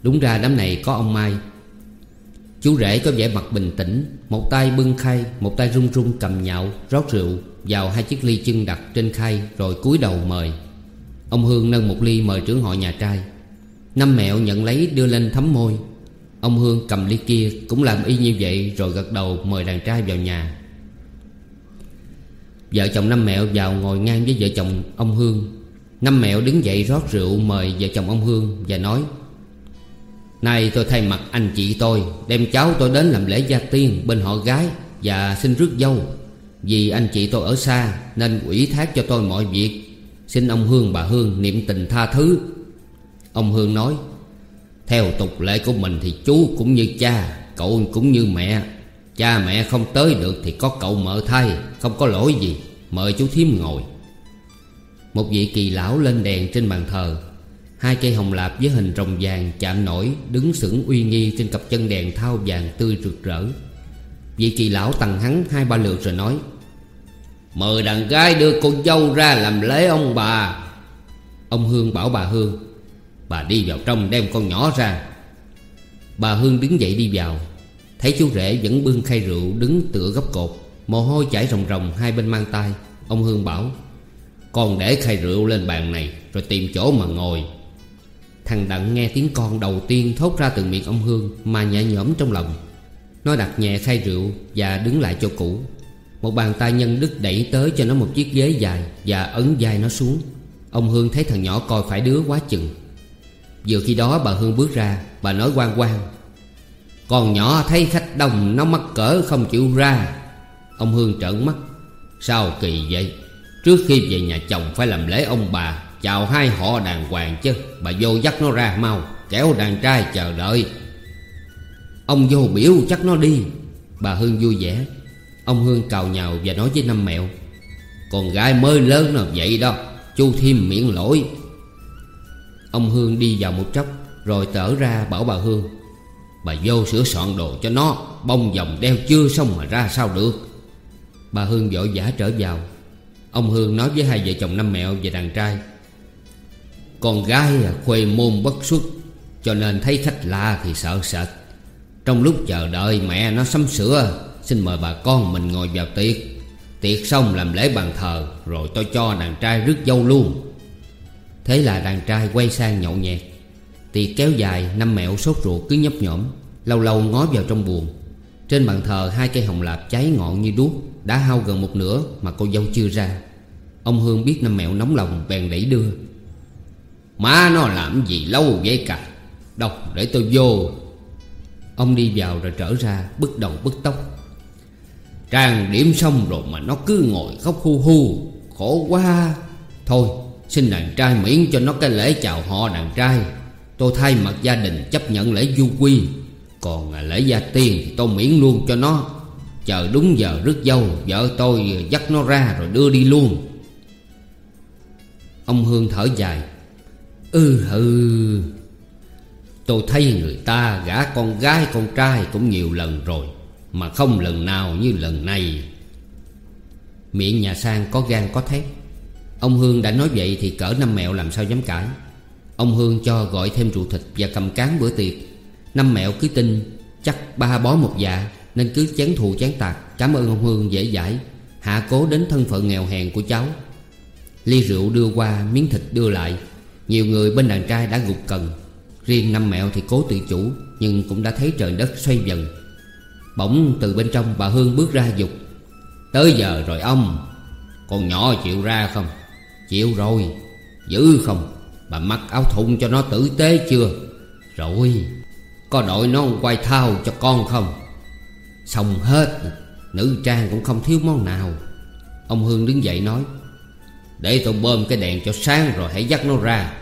Đúng ra đám này có ông Mai. Chú rể có vẻ mặt bình tĩnh, Một tay bưng khay, Một tay run run cầm nhạo, Rót rượu vào hai chiếc ly chân đặt trên khay Rồi cúi đầu mời. Ông Hương nâng một ly mời trưởng họ nhà trai. Năm mẹo nhận lấy đưa lên thấm môi. Ông Hương cầm ly kia Cũng làm y như vậy Rồi gật đầu mời đàn trai vào nhà. Vợ chồng Năm Mẹo vào ngồi ngang với vợ chồng ông Hương. Năm Mẹo đứng dậy rót rượu mời vợ chồng ông Hương Và nói, Nay tôi thay mặt anh chị tôi, Đem cháu tôi đến làm lễ gia tiên bên họ gái Và xin rước dâu. Vì anh chị tôi ở xa Nên ủy thác cho tôi mọi việc. Xin ông Hương bà Hương niệm tình tha thứ. Ông Hương nói, Theo tục lệ của mình thì chú cũng như cha, Cậu cũng như mẹ. Cha mẹ không tới được thì có cậu mợ thay Không có lỗi gì, Mời chú thím ngồi. Một vị kỳ lão lên đèn trên bàn thờ. Hai cây hồng lạp với hình rồng vàng chạm nổi, Đứng sững uy nghi trên cặp chân đèn thao vàng tươi rực rỡ. Vị kỳ lão tằng hắn hai ba lượt rồi nói, Mời đàn gái đưa con dâu ra làm lễ ông bà. Ông Hương bảo bà Hương Bà đi vào trong đem con nhỏ ra. Bà Hương đứng dậy đi vào. Thấy chú rể vẫn bưng khay rượu đứng tựa góc cột, Mồ hôi chảy ròng ròng hai bên mang tay Ông Hương bảo, Con để khay rượu lên bàn này Rồi tìm chỗ mà ngồi. Thằng Đặng nghe tiếng con đầu tiên thốt ra từ miệng ông Hương Mà nhẹ nhõm trong lòng. Nó đặt nhẹ khay rượu và đứng lại chỗ cũ. Một bàn tay nhân đức đẩy tới cho nó một chiếc ghế dài Và ấn vai nó xuống. Ông Hương thấy thằng nhỏ coi phải đứa quá chừng. Vừa khi đó bà Hương bước ra, Bà nói quan quan Con nhỏ thấy khách đông, nó mắc cỡ không chịu ra. Ông Hương trợn mắt. Sao kỳ vậy? Trước khi về nhà chồng phải làm lễ ông bà, Chào hai họ đàng hoàng chứ. Bà vô dắt nó ra mau, Kéo đàn trai chờ đợi. Ông vô biểu chắc nó đi. Bà Hương vui vẻ. Ông Hương cào nhào và nói với Năm Mẹo. Con gái mới lớn nào vậy đó, Chu thêm miễn lỗi. Ông Hương đi vào một chốc Rồi tở ra bảo bà Hương, Bà vô sửa soạn đồ cho nó, Bông vòng đeo chưa xong mà ra sao được? Bà Hương vội vã trở vào. Ông Hương nói với hai vợ chồng Năm Mẹo và đàn trai, con gái à, khuê môn bất xuất, Cho nên thấy khách lạ thì sợ sệt. Trong lúc chờ đợi mẹ nó sắm sửa, Xin mời bà con mình ngồi vào tiệc. Tiệc xong làm lễ bàn thờ, Rồi tôi cho đàn trai rước dâu luôn. Thế là đàn trai quay sang nhậu nhẹt. Tiệc kéo dài, Năm mẹo sốt ruột cứ nhấp nhổm, Lâu lâu ngó vào trong buồng. Trên bàn thờ, hai cây hồng lạp cháy ngọn như đuốc, Đã hao gần một nửa mà cô dâu chưa ra. Ông Hương biết năm mẹo nóng lòng, bèn đẩy đưa. Má nó làm gì lâu vậy cả? Đọc để tôi vô. Ông đi vào rồi trở ra Bức đầu bức tóc. Trang điểm xong rồi mà nó cứ ngồi khóc hu hu, Khổ quá. Thôi xin đàn trai miễn cho nó cái lễ chào họ đàn trai. Tôi thay mặt gia đình chấp nhận lễ du quy Còn à, lễ gia tiên thì tôi miễn luôn cho nó. Chờ đúng giờ rước dâu Vợ tôi dắt nó ra rồi đưa đi luôn. Ông Hương thở dài. Ừ hừ, Tôi thấy người ta gả con gái con trai cũng nhiều lần rồi Mà không lần nào như lần này. Miệng nhà sang có gan có thép Ông Hương đã nói vậy thì cỡ năm mẹo làm sao dám cãi. Ông Hương cho gọi thêm rượu thịt và cầm cán bữa tiệc. Năm mẹo cứ tin, chắc ba bó một dạ Nên cứ chán thù chán tạc. Cảm ơn ông Hương dễ dãi. Hạ cố đến thân phận nghèo hèn của cháu. Ly rượu đưa qua, miếng thịt đưa lại. Nhiều người bên đàn trai đã gục cần. Riêng năm mẹo thì cố tự chủ, Nhưng cũng đã thấy trời đất xoay dần. Bỗng từ bên trong bà Hương bước ra dục, Tới giờ rồi ông Con nhỏ chịu ra không? Chịu rồi. Giữ không? Bà mặc áo thụng cho nó tử tế chưa? Rồi, Có đội nó quay thao cho con không? Xong hết, Nữ trang cũng không thiếu món nào. Ông Hương đứng dậy nói, Để tôi bơm cái đèn cho sáng rồi hãy dắt nó ra.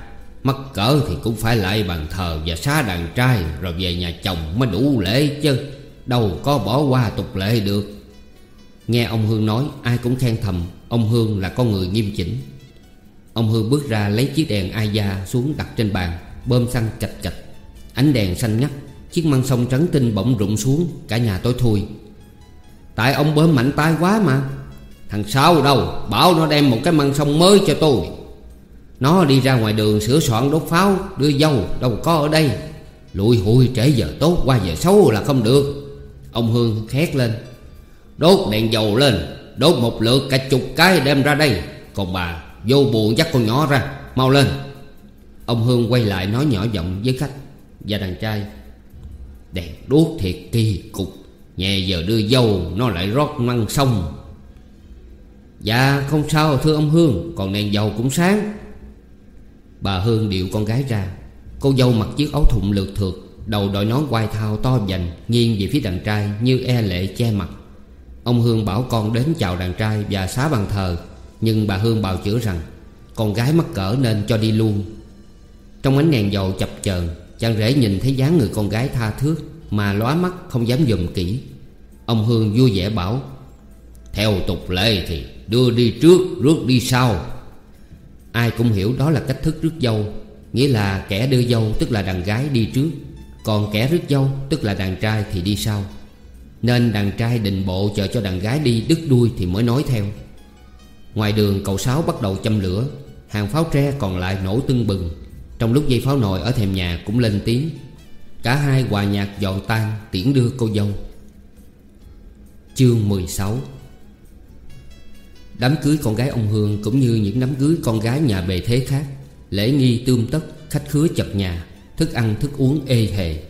Mắc cỡ thì cũng phải lại bàn thờ và xá đàn trai Rồi về nhà chồng mới đủ lễ chứ. Đâu có bỏ qua tục lệ được. Nghe ông Hương nói, ai cũng khen thầm, Ông Hương là con người nghiêm chỉnh. Ông Hương bước ra lấy chiếc đèn aya xuống đặt trên bàn, Bơm xăng chạch chạch. Ánh đèn xanh ngắt, Chiếc măng sông trắng tinh bỗng rụng xuống, Cả nhà tối thui. Tại ông bơm mạnh tay quá mà. Thằng sao đâu, Bảo nó đem một cái măng sông mới cho tôi. Nó đi ra ngoài đường sửa soạn đốt pháo, Đưa dâu, đâu có ở đây. Lụi hụi trễ giờ tốt qua giờ xấu là không được. Ông Hương khét lên, Đốt đèn dầu lên, Đốt một lượt cả chục cái đem ra đây. Còn bà vô buồn dắt con nhỏ ra, Mau lên. Ông Hương quay lại nói nhỏ giọng với khách Và đàn trai. Đèn đuốc thiệt kỳ cục Nhà giờ đưa dâu, Nó lại rót măng sông. Dạ không sao, thưa ông Hương, Còn đèn dầu cũng sáng. Bà Hương điệu con gái ra. Cô dâu mặc chiếc áo thụng lượt thượt, Đầu đội nón quai thao to dành, Nghiêng về phía đàn trai như e lệ che mặt. Ông Hương bảo con đến chào đàn trai Và xá bàn thờ. Nhưng bà Hương bào chữa rằng Con gái mắc cỡ nên cho đi luôn. Trong ánh đèn dầu chập chờn, Chàng rể nhìn thấy dáng người con gái tha thước Mà lóa mắt không dám dùm kỹ. Ông Hương vui vẻ bảo, Theo tục lệ thì đưa đi trước, rước đi sau. Ai cũng hiểu đó là cách thức rước dâu, Nghĩa là kẻ đưa dâu tức là đàn gái đi trước, Còn kẻ rước dâu tức là đàn trai thì đi sau. Nên đàn trai định bộ chờ cho đàn gái đi đứt đuôi thì mới nói theo. Ngoài đường cậu Sáu bắt đầu châm lửa. Hàng pháo tre còn lại nổ tưng bừng. Trong lúc dây pháo nồi ở thềm nhà cũng lên tiếng. Cả hai hòa nhạc dọn tan tiễn đưa cô dâu. Chương 16 Đám cưới con gái ông Hương cũng như những đám cưới con gái nhà bề thế khác. Lễ nghi tươm tất, khách khứa chật nhà Thức ăn thức uống ê hề.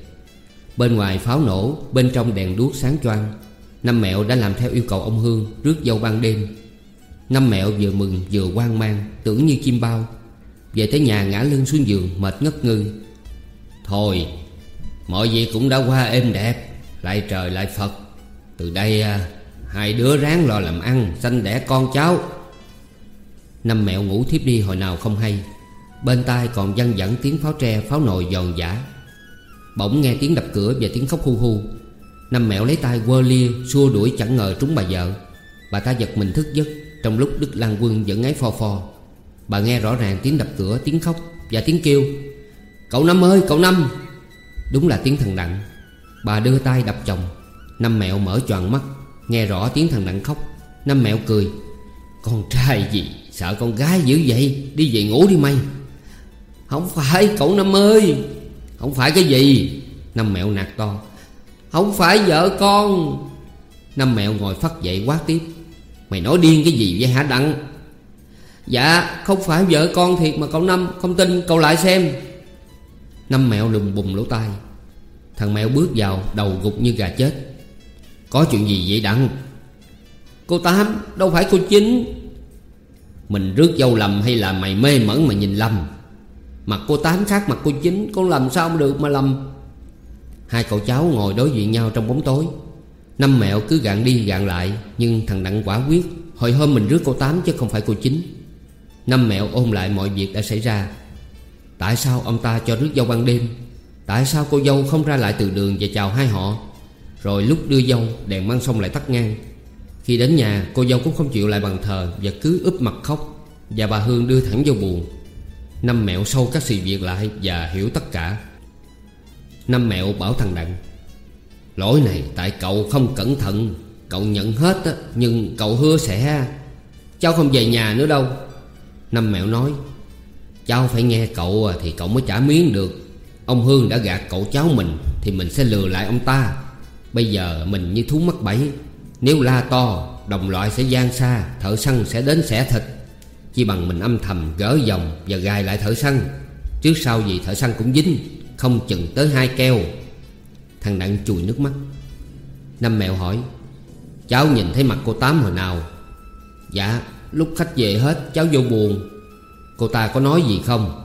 Bên ngoài pháo nổ, bên trong đèn đuốc sáng choang. Năm mẹo đã làm theo yêu cầu ông Hương rước dâu ban đêm. Năm mẹo vừa mừng vừa hoang mang, Tưởng như chim bao. Về tới nhà ngã lưng xuống giường, mệt ngất ngư. Thôi, Mọi việc cũng đã qua êm đẹp, Lại trời lại Phật. Từ đây à, Hai đứa ráng lo làm ăn, Sanh đẻ con cháu. Năm mẹo ngủ thiếp đi hồi nào không hay. Bên tai còn văng vẳng tiếng pháo tre, Pháo nồi giòn giả Bỗng nghe tiếng đập cửa và tiếng khóc hu hu. Năm mẹo lấy tay quơ lia, Xua đuổi chẳng ngờ trúng bà vợ. Bà ta giật mình thức giấc. Trong lúc Đức Lan Quân vẫn ngáy phò phò, Bà nghe rõ ràng tiếng đập cửa, Tiếng khóc và tiếng kêu. Cậu Năm ơi, cậu Năm! Đúng là tiếng thằng Đặng. Bà đưa tay đập chồng. Năm mẹo mở tròn mắt, Nghe rõ tiếng thằng Đặng khóc. Năm mẹo cười. Con trai gì sợ con gái dữ vậy? Đi về ngủ đi mày. Không phải, cậu Năm ơi. Không phải cái gì? Năm mẹo nạt to. Không phải vợ con. Năm mẹo ngồi phát dậy quát tiếp. Mày nói điên cái gì vậy hả Đặng? Dạ không phải vợ con thiệt mà cậu Năm, Không tin, cậu lại xem. Năm mẹo lùm bùng lỗ tai. Thằng mẹo bước vào đầu gục như gà chết. Có chuyện gì vậy Đặng? Cô Tám, đâu phải cô Chính. Mình rước dâu lầm hay là mày mê mẩn mà nhìn lầm? Mặt cô Tám khác mặt cô Chính Con làm sao mà được mà lầm? Hai cậu cháu ngồi đối diện nhau trong bóng tối. Năm mẹo cứ gạn đi gạn lại, Nhưng thằng Đặng quả quyết, Hồi hôm mình rước cô Tám chứ không phải cô chín. Năm mẹo ôm lại mọi việc đã xảy ra. Tại sao ông ta cho rước dâu ban đêm? Tại sao cô dâu không ra lại từ đường và chào hai họ? Rồi lúc đưa dâu, đèn mang sông lại tắt ngang. Khi đến nhà, cô dâu cũng không chịu lại bàn thờ Và cứ úp mặt khóc, Và bà Hương đưa thẳng vô buồn. Năm mẹo sâu các sự việc lại Và hiểu tất cả. Năm mẹo bảo thằng Đặng Lỗi này tại cậu không cẩn thận. Cậu nhận hết á, Nhưng cậu hứa sẽ. Cháu không về nhà nữa đâu. Năm mẹo nói, Cháu phải nghe cậu à, thì cậu mới trả miếng được. Ông Hương đã gạt cậu cháu mình, Thì mình sẽ lừa lại ông ta. Bây giờ mình như thú mắc bẫy. Nếu la to, Đồng loại sẽ gian xa, Thợ săn sẽ đến xẻ thịt. Chỉ bằng mình âm thầm gỡ dòng Và gài lại thợ săn. Trước sau gì thợ săn cũng dính, Không chừng tới hai keo. Thằng Đặng chùi nước mắt. Năm mẹo hỏi, Cháu nhìn thấy mặt cô Tám hồi nào? Dạ lúc khách về hết, cháu vô buồn. Cô ta có nói gì không?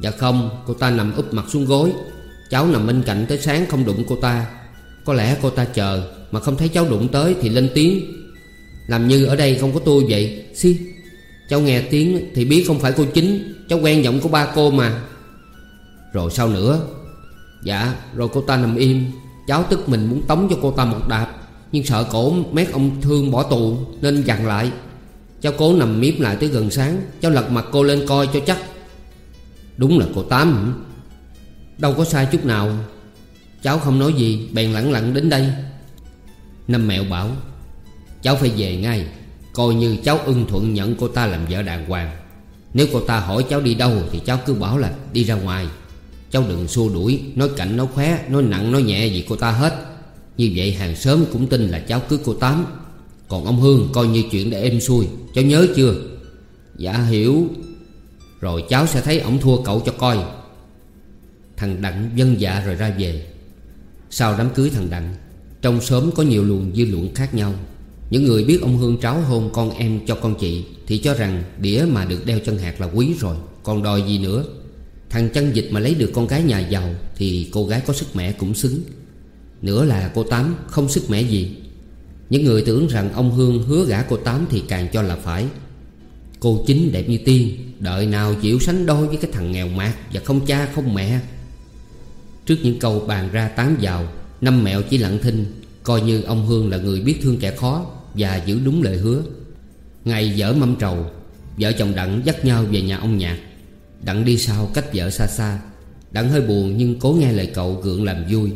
Dạ không, Cô ta nằm úp mặt xuống gối. Cháu nằm bên cạnh tới sáng không đụng cô ta. Có lẽ cô ta chờ, Mà không thấy cháu đụng tới thì lên tiếng. Làm như ở đây không có tôi vậy Xí Cháu nghe tiếng thì biết không phải cô chính. Cháu quen giọng của ba cô mà. Rồi sao nữa Dạ rồi cô ta nằm im. Cháu tức mình muốn tống cho cô ta một đạp, Nhưng sợ cổ mét ông thương bỏ tù Nên dằn lại. Cháu cố nằm miếp lại tới gần sáng, Cháu lật mặt cô lên coi cho chắc. Đúng là cô Tám Đâu có sai chút nào. Cháu không nói gì, Bèn lặng lặng đến đây. Năm mẹo bảo, Cháu phải về ngay, Coi như cháu ưng thuận nhận cô ta làm vợ đàng hoàng. Nếu cô ta hỏi cháu đi đâu Thì cháu cứ bảo là đi ra ngoài. Cháu đừng xua đuổi, Nói cạnh nói khóe, Nói nặng, nói nhẹ gì cô ta hết. Như vậy hàng xóm cũng tin là cháu cưới cô Tám. Còn ông Hương coi như chuyện để êm xuôi. Cháu nhớ chưa? Dạ hiểu. Rồi cháu sẽ thấy ổng thua cậu cho coi. Thằng Đặng dân dạ rồi ra về. Sau đám cưới thằng Đặng, Trong xóm có nhiều luồng dư luận khác nhau. Những người biết ông Hương tráo hôn con em cho con chị Thì cho rằng đĩa mà được đeo chân hạt là quý rồi, Còn đòi gì nữa? Thằng chân dịch mà lấy được con gái nhà giàu Thì cô gái có sức mẻ cũng xứng. Nữa là cô Tám không sức mẻ gì. Những người tưởng rằng ông Hương hứa gả cô Tám Thì càng cho là phải. Cô chính đẹp như tiên Đợi nào chịu sánh đôi với cái thằng nghèo mạt Và không cha không mẹ. Trước những câu bàn ra tám giàu Năm mẹo chỉ lặng thinh, Coi như ông Hương là người biết thương kẻ khó Và giữ đúng lời hứa. Ngày dở mâm trầu, Vợ chồng Đặng dắt nhau về nhà ông Nhạc. Đặng đi sau cách vợ xa xa. Đặng hơi buồn nhưng cố nghe lời cậu gượng làm vui.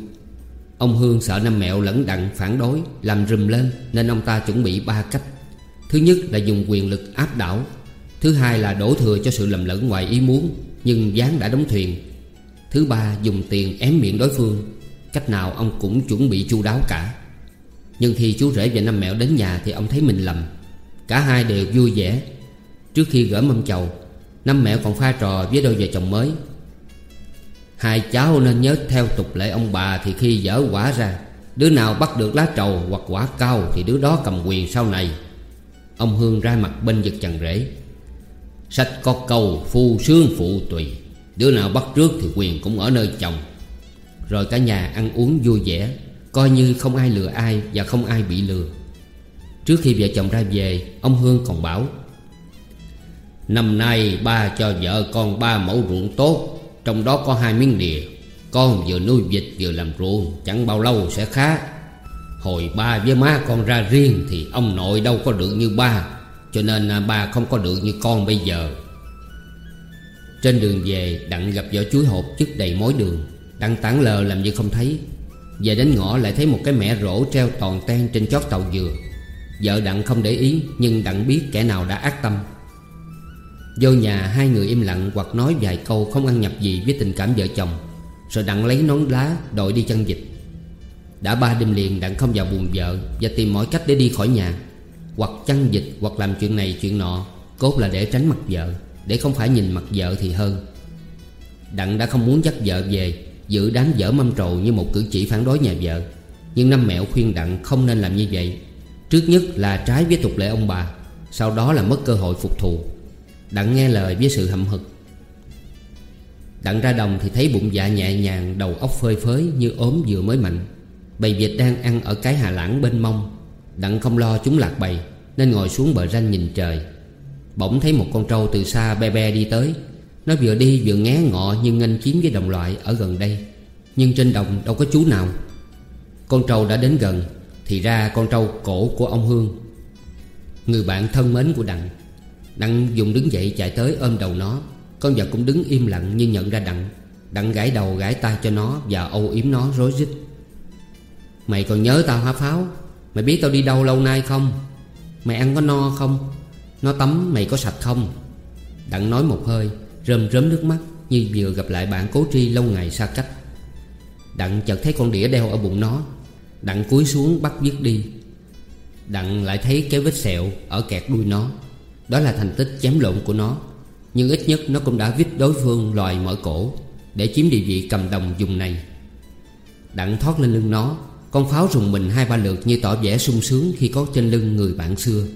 Ông Hương sợ năm mẹo lẫn Đặng phản đối, Làm rùm lên Nên ông ta chuẩn bị ba cách. Thứ nhất là dùng quyền lực áp đảo. Thứ hai là đổ thừa cho sự lầm lẫn ngoài ý muốn, Nhưng gián đã đóng thuyền. Thứ ba, dùng tiền ém miệng đối phương. Cách nào ông cũng chuẩn bị chu đáo cả. Nhưng khi chú rể và năm mẹo đến nhà Thì ông thấy mình lầm. Cả hai đều vui vẻ. Trước khi gỡ mâm chầu Năm mẹo còn pha trò với đôi vợ chồng mới. Hai cháu nên nhớ theo tục lệ ông bà Thì khi dở quả ra, Đứa nào bắt được lá trầu hoặc quả cao Thì đứa đó cầm quyền sau này. Ông Hương ra mặt bên giật chằn rễ Sách có câu, phu sương phụ tùy. Đứa nào bắt trước thì quyền cũng ở nơi chồng. Rồi cả nhà ăn uống vui vẻ, Coi như không ai lừa ai Và không ai bị lừa. Trước khi vợ chồng ra về, Ông Hương còn bảo Năm nay ba cho vợ con ba mẫu ruộng tốt, Trong đó có hai miếng đìa Con vừa nuôi vịt vừa làm ruộng, Chẳng bao lâu sẽ khá. Hồi ba với má con ra riêng Thì ông nội đâu có được như ba, Cho nên à, ba không có được như con bây giờ. Trên đường về, Đặng gặp vợ chuối hộp chất đầy mối đường. Đặng tảng lờ làm như không thấy. Về đến ngõ lại thấy một cái mẻ rổ treo toàn ten trên chót tàu dừa. Vợ Đặng không để ý, Nhưng Đặng biết kẻ nào đã ác tâm. Vô nhà, hai người im lặng hoặc nói vài câu không ăn nhập gì với tình cảm vợ chồng, Rồi Đặng lấy nón lá đội đi chân dịch Đã ba đêm liền Đặng không vào buồn vợ Và tìm mọi cách để đi khỏi nhà. Hoặc chăn dịch hoặc làm chuyện này, chuyện nọ, Cốt là để tránh mặt vợ, Để không phải nhìn mặt vợ thì hơn. Đặng đã không muốn dắt vợ về, Giữ đám dở mâm trầu như một cử chỉ phản đối nhà vợ. Nhưng năm mẹo khuyên Đặng không nên làm như vậy. Trước nhất là trái với tục lệ ông bà, Sau đó là mất cơ hội phục thù. Đặng nghe lời với sự hậm hực. Đặng ra đồng thì thấy bụng dạ nhẹ nhàng, Đầu óc phơi phới như ốm vừa mới mạnh. Bầy vịt đang ăn ở cái hà lãng bên mông. Đặng không lo chúng lạc bầy, Nên ngồi xuống bờ ranh nhìn trời. Bỗng thấy một con trâu từ xa be be đi tới. Nó vừa đi vừa ngé ngọ như nghênh chiến với đồng loại ở gần đây. Nhưng trên đồng đâu có chú nào. Con trâu đã đến gần, Thì ra con trâu cổ của ông Hương. Người bạn thân mến của Đặng Đặng dùng đứng dậy chạy tới ôm đầu nó. Con vật cũng đứng im lặng như nhận ra Đặng. Đặng gãi đầu gãi tay cho nó Và âu yếm nó rối rít. Mày còn nhớ tao hả Pháo? Mày biết tao đi đâu lâu nay không? Mày ăn có no không? Nó tắm mày có sạch không? Đặng nói một hơi, Rơm rớm nước mắt Như vừa gặp lại bạn cố tri lâu ngày xa cách. Đặng chợt thấy con đĩa đeo ở bụng nó. Đặng cúi xuống bắt dứt đi. Đặng lại thấy cái vết sẹo Ở kẹt đuôi nó đó là thành tích chém lộn của nó. Nhưng ít nhất nó cũng đã vít đối phương loài mở cổ Để chiếm địa vị cầm đồng dùng này. Đặng thoát lên lưng nó, Con pháo rùng mình hai ba lượt như tỏ vẻ sung sướng Khi có trên lưng người bạn xưa.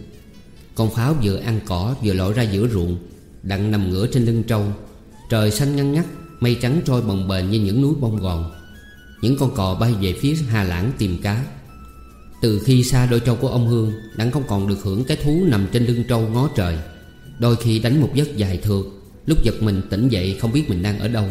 Con pháo vừa ăn cỏ vừa lội ra giữa ruộng, Đặng nằm ngửa trên lưng trâu. Trời xanh ngăn ngắt, Mây trắng trôi bồng bềnh như những núi bông gòn. Những con cò bay về phía Hà Lãng tìm cá từ khi xa đôi trâu của ông Hương Đặng không còn được hưởng cái thú nằm trên lưng trâu ngó trời, Đôi khi đánh một giấc dài thượt, Lúc giật mình tỉnh dậy không biết mình đang ở đâu.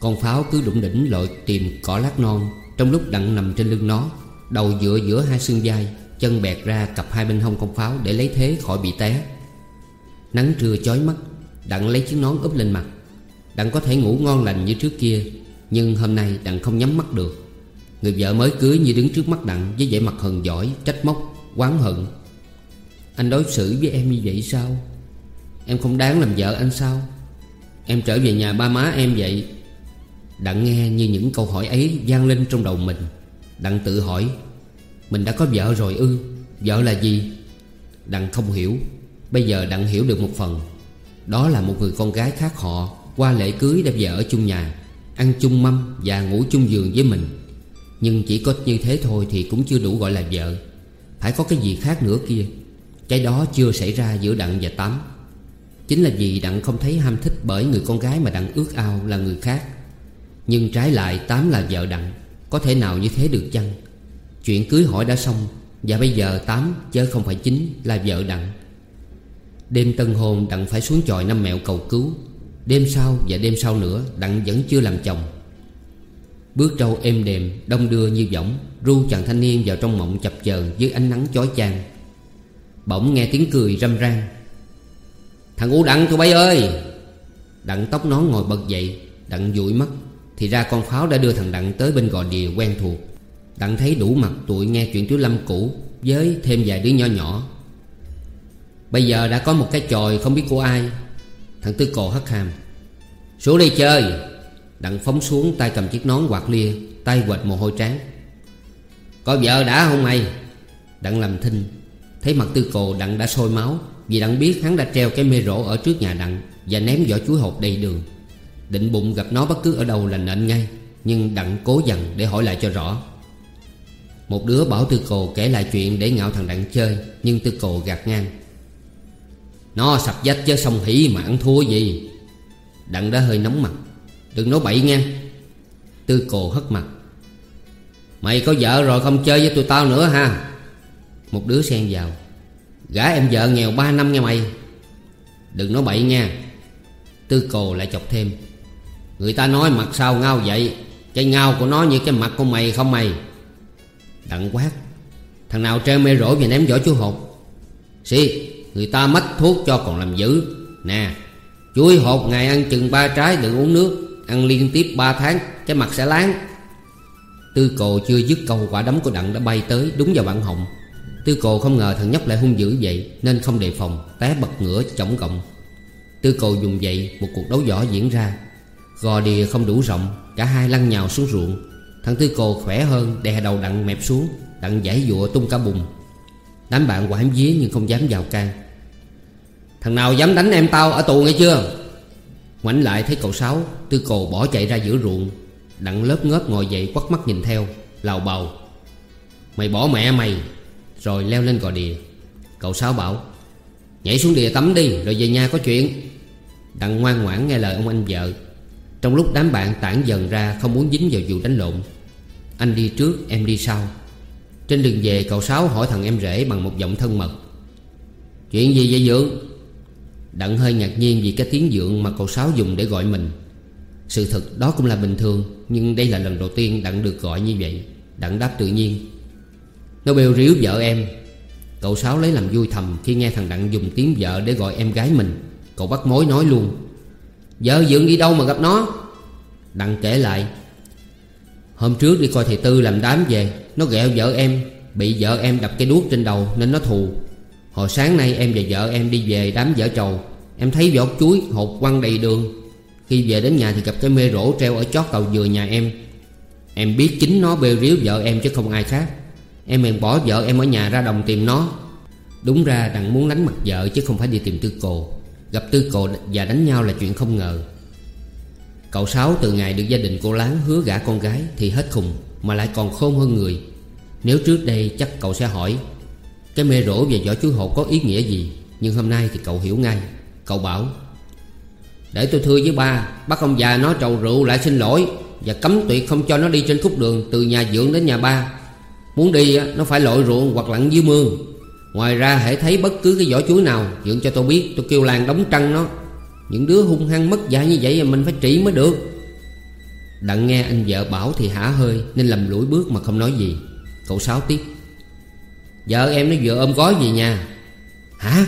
Con pháo cứ đụng đỉnh lội tìm cỏ lát non, Trong lúc Đặng nằm trên lưng nó, Đầu dựa giữa hai xương vai, Chân bẹt ra cặp hai bên hông con pháo Để lấy thế khỏi bị té. Nắng trưa chói mắt, Đặng lấy chiếc nón úp lên mặt. Đặng có thể ngủ ngon lành như trước kia, Nhưng hôm nay Đặng không nhắm mắt được. Người vợ mới cưới như đứng trước mắt Đặng Với vẻ mặt hờn giỏi, trách móc, oán hận. Anh đối xử với em như vậy sao? Em không đáng làm vợ anh sao? Em trở về nhà ba má em vậy? Đặng nghe như những câu hỏi ấy vang lên trong đầu mình. Đặng tự hỏi Mình đã có vợ rồi ư? Vợ là gì? Đặng không hiểu. Bây giờ Đặng hiểu được một phần. Đó là một người con gái khác họ Qua lễ cưới đã vợ ở chung nhà Ăn chung mâm và ngủ chung giường với mình. Nhưng chỉ có như thế thôi Thì cũng chưa đủ gọi là vợ. Phải có cái gì khác nữa kia. Cái đó chưa xảy ra giữa Đặng và Tám. Chính là vì Đặng không thấy ham thích Bởi người con gái mà Đặng ước ao là người khác. Nhưng trái lại, Tám là vợ Đặng. Có thể nào như thế được chăng? Chuyện cưới hỏi đã xong, Và bây giờ Tám chứ không phải chính là vợ Đặng. Đêm tân hôn, Đặng phải xuống chòi năm mẹo cầu cứu. Đêm sau và đêm sau nữa, Đặng vẫn chưa làm chồng. Bước trâu êm đềm, Đông đưa như võng, Ru chàng thanh niên vào trong mộng chập chờn Dưới ánh nắng chói chang. Bỗng nghe tiếng cười râm ran. Thằng U Đặng, tụi bay ơi! Đặng tóc nón ngồi bật dậy, Đặng dụi mắt. Thì ra con pháo đã đưa thằng Đặng tới bên gò đìa quen thuộc. Đặng thấy đủ mặt tụi nghe chuyện Tiểu Lâm cũ, Với thêm vài đứa nhỏ nhỏ. Bây giờ đã có một cái chòi không biết của ai. Thằng Tư Cồ hất hàm. Xuống đi chơi! Đặng phóng xuống tay cầm chiếc nón quạt lia, Tay quệt mồ hôi trán. Có vợ đã không mày? Đặng làm thinh. Thấy mặt Tư Cồ, Đặng đã sôi máu, Vì Đặng biết hắn đã treo cái mê rổ ở trước nhà Đặng Và ném vỏ chuối hột đầy đường. Định bụng gặp nó bất cứ ở đâu là nện ngay, Nhưng Đặng cố dằn để hỏi lại cho rõ. Một đứa bảo Tư Cồ kể lại chuyện để ngạo thằng Đặng chơi, Nhưng Tư Cồ gạt ngang. Nó sập dách chứ xong hỉ mà ăn thua gì? Đặng đã hơi nóng mặt. Đừng nói bậy nha. Tư cồ hất mặt. Mày có vợ rồi không chơi với tụi tao nữa ha? Một đứa xen vào. Gã em vợ nghèo 3 năm nghe mày. Đừng nói bậy nha. Tư cồ lại chọc thêm. Người ta nói mặt sao ngao vậy? Cái ngao của nó như cái mặt của mày không mày? Đặng quát. Thằng nào treo mê rỗi và ném vỏ chú hột? Xì, Người ta mách thuốc cho còn làm dữ. Nè, Chuối hột ngày ăn chừng ba trái đừng uống nước. Ăn liên tiếp ba tháng, Cái mặt sẽ láng. Tư cồ chưa dứt câu quả đấm của đặng đã bay tới Đúng vào bạn họng Tư cồ không ngờ thằng nhóc lại hung dữ vậy, Nên không đề phòng, Té bật ngửa chổng cộng Tư cồ dùng dậy Một cuộc đấu võ diễn ra. Gò đìa không đủ rộng, Cả hai lăn nhào xuống ruộng. Thằng Tư cồ khỏe hơn, Đè đầu đặng mẹp xuống, Đặng giải dụa tung cả bùng Đám bạn quả hám dí nhưng không dám vào can. Thằng nào dám đánh em tao, ở tù nghe chưa? Ngoảnh lại thấy cậu Sáu, Tư cầu bỏ chạy ra giữa ruộng. Đặng lớp ngớp ngồi dậy quắt mắt nhìn theo, Lào bầu Mày bỏ mẹ mày. Rồi leo lên gò đìa. Cậu Sáu bảo, Nhảy xuống đìa tắm đi, rồi về nhà có chuyện. Đặng ngoan ngoãn nghe lời ông anh vợ. Trong lúc đám bạn tản dần ra Không muốn dính vào vụ đánh lộn, Anh đi trước, em đi sau. Trên đường về, cậu Sáu hỏi thằng em rể Bằng một giọng thân mật, Chuyện gì vậy Dượng? Đặng hơi ngạc nhiên vì cái tiếng dượng mà cậu Sáu dùng để gọi mình. Sự thật đó cũng là bình thường, Nhưng đây là lần đầu tiên Đặng được gọi như vậy. Đặng đáp tự nhiên. Nó bêu ríu vợ em. Cậu Sáu lấy làm vui thầm Khi nghe thằng Đặng dùng tiếng vợ để gọi em gái mình. Cậu bắt mối nói luôn. Vợ dượng đi đâu mà gặp nó? Đặng kể lại. Hôm trước đi coi thầy Tư làm đám về, Nó ghẹo vợ em, Bị vợ em đập cái đuốc trên đầu nên nó thù. Hồi sáng nay em và vợ em đi về đám vợ trầu Em thấy vỏ chuối hột quăng đầy đường. Khi về đến nhà thì gặp cái mê rổ treo ở chót cầu dừa nhà em. Em biết chính nó bêu riếu vợ em chứ không ai khác. Em bèn bỏ vợ em ở nhà ra đồng tìm nó. Đúng ra đặng muốn đánh mặt vợ chứ không phải đi tìm tư cồ. Gặp tư cồ và đánh nhau là chuyện không ngờ. Cậu Sáu từ ngày được gia đình cô Láng hứa gả con gái Thì hết khùng, Mà lại còn khôn hơn người. Nếu trước đây chắc cậu sẽ hỏi cái mê rỗ về vỏ chuối hột có ý nghĩa gì? Nhưng hôm nay thì cậu hiểu ngay. Cậu bảo, Để tôi thưa với ba, Bác ông già nó trầu rượu lại xin lỗi Và cấm tuyệt không cho nó đi trên khúc đường Từ nhà dưỡng đến nhà ba. Muốn đi nó phải lội ruộng hoặc lặn dưới mương. Ngoài ra hãy thấy bất cứ cái vỏ chuối nào, Dưỡng cho tôi biết, tôi kêu làng đóng trăng nó. Những đứa hung hăng mất dạy như vậy Mình phải trị mới được. Đặng nghe anh vợ bảo thì hả hơi, Nên lầm lũi bước mà không nói gì. Cậu Sáu tiếp Vợ em nó vừa ôm gói về nhà. Hả?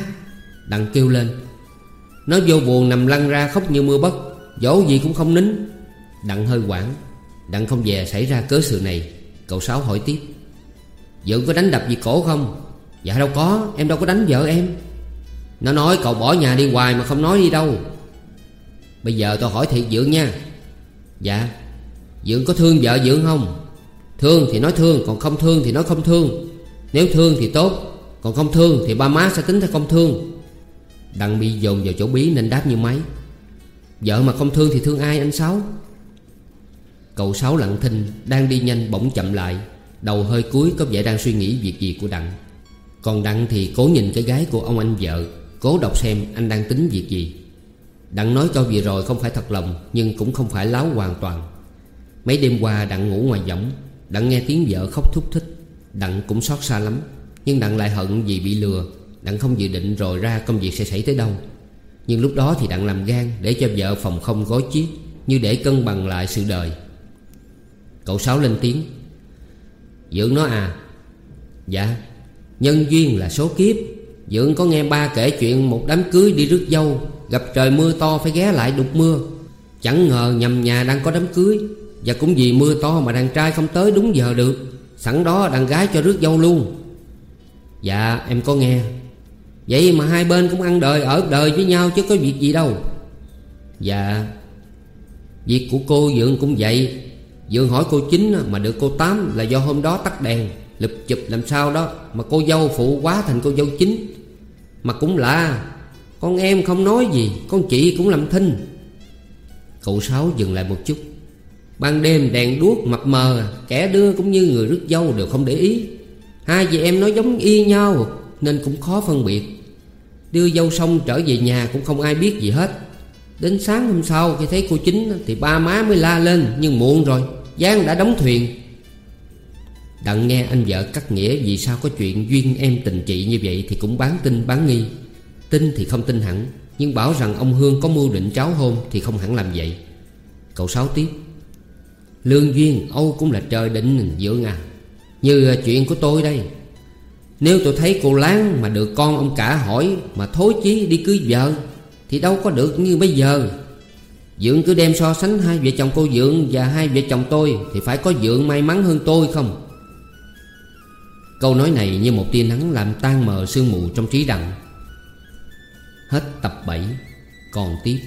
Đặng kêu lên. Nó vô buồn nằm lăn ra khóc như mưa bất Dỗ gì cũng không nín. Đặng hơi quảng. Đặng không về xảy ra cớ sự này. Cậu Sáu hỏi tiếp. Dượng có đánh đập gì cổ không? Dạ đâu có. Em đâu có đánh vợ em. Nó nói cậu bỏ nhà đi hoài mà không nói đi đâu. Bây giờ tôi hỏi thiệt Dượng nha. Dạ. Dượng có thương vợ Dượng không? Thương thì nói thương, Còn không thương thì nói không thương. Nếu thương thì tốt, Còn không thương thì ba má sẽ tính theo không thương. Đặng bị dồn vào chỗ bí nên đáp như máy. Vợ mà không thương thì thương ai anh Sáu? Cậu Sáu lặng thinh, Đang đi nhanh bỗng chậm lại. Đầu hơi cúi có vẻ đang suy nghĩ việc gì của Đặng. Còn Đặng thì cố nhìn cái gái của ông anh vợ, Cố đọc xem anh đang tính việc gì. Đặng nói câu vừa rồi không phải thật lòng, Nhưng cũng không phải láo hoàn toàn. Mấy đêm qua Đặng ngủ ngoài giọng Đặng nghe tiếng vợ khóc thúc thích. Đặng cũng xót xa lắm. Nhưng Đặng lại hận vì bị lừa. Đặng không dự định rồi ra công việc sẽ xảy tới đâu. Nhưng lúc đó thì Đặng làm gan Để cho vợ phòng không gói chiếc, Như để cân bằng lại sự đời. Cậu Sáu lên tiếng. Dưỡng nó à. Dạ. Nhân duyên là số kiếp. Dưỡng có nghe ba kể chuyện một đám cưới đi rước dâu, Gặp trời mưa to phải ghé lại đục mưa. Chẳng ngờ nhầm nhà đang có đám cưới, Và cũng vì mưa to mà đàn trai không tới đúng giờ được. Sẵn đó đàn gái cho rước dâu luôn. Dạ em có nghe. Vậy mà hai bên cũng ăn đời, ở đời với nhau chứ có việc gì đâu. Dạ. Việc của cô Dượng cũng vậy. Dượng hỏi cô Chính mà được cô Tám là do hôm đó tắt đèn, Lụp chụp làm sao đó, Mà cô dâu phụ quá thành cô dâu chính. Mà cũng lạ, Con em không nói gì, Con chị cũng làm thinh. Cậu Sáu dừng lại một chút. Ban đêm đèn đuốc mập mờ, Kẻ đưa cũng như người rước dâu đều không để ý. Hai chị em nói giống y nhau, Nên cũng khó phân biệt. Đưa dâu xong trở về nhà cũng không ai biết gì hết. Đến sáng hôm sau khi thấy cô chính Thì ba má mới la lên Nhưng muộn rồi, Giang đã đóng thuyền. Đặng nghe anh vợ cắt nghĩa Vì sao có chuyện duyên em tình chị như vậy Thì cũng bán tin bán nghi. Tin thì không tin hẳn, Nhưng bảo rằng ông Hương có mưu định cháu hôn Thì không hẳn làm vậy. Cậu Sáu tiếp. Lương duyên Âu cũng là trời định dưỡng à Như chuyện của tôi đây. Nếu tôi thấy cô Láng mà được con ông cả hỏi Mà thối chí đi cưới vợ, Thì đâu có được như bây giờ. Dượng cứ đem so sánh hai vợ chồng cô Dượng Và hai vợ chồng tôi, Thì phải có Dượng may mắn hơn tôi không? Câu nói này như một tia nắng Làm tan mờ sương mù trong trí đặng. Hết tập 7 Còn tiếp.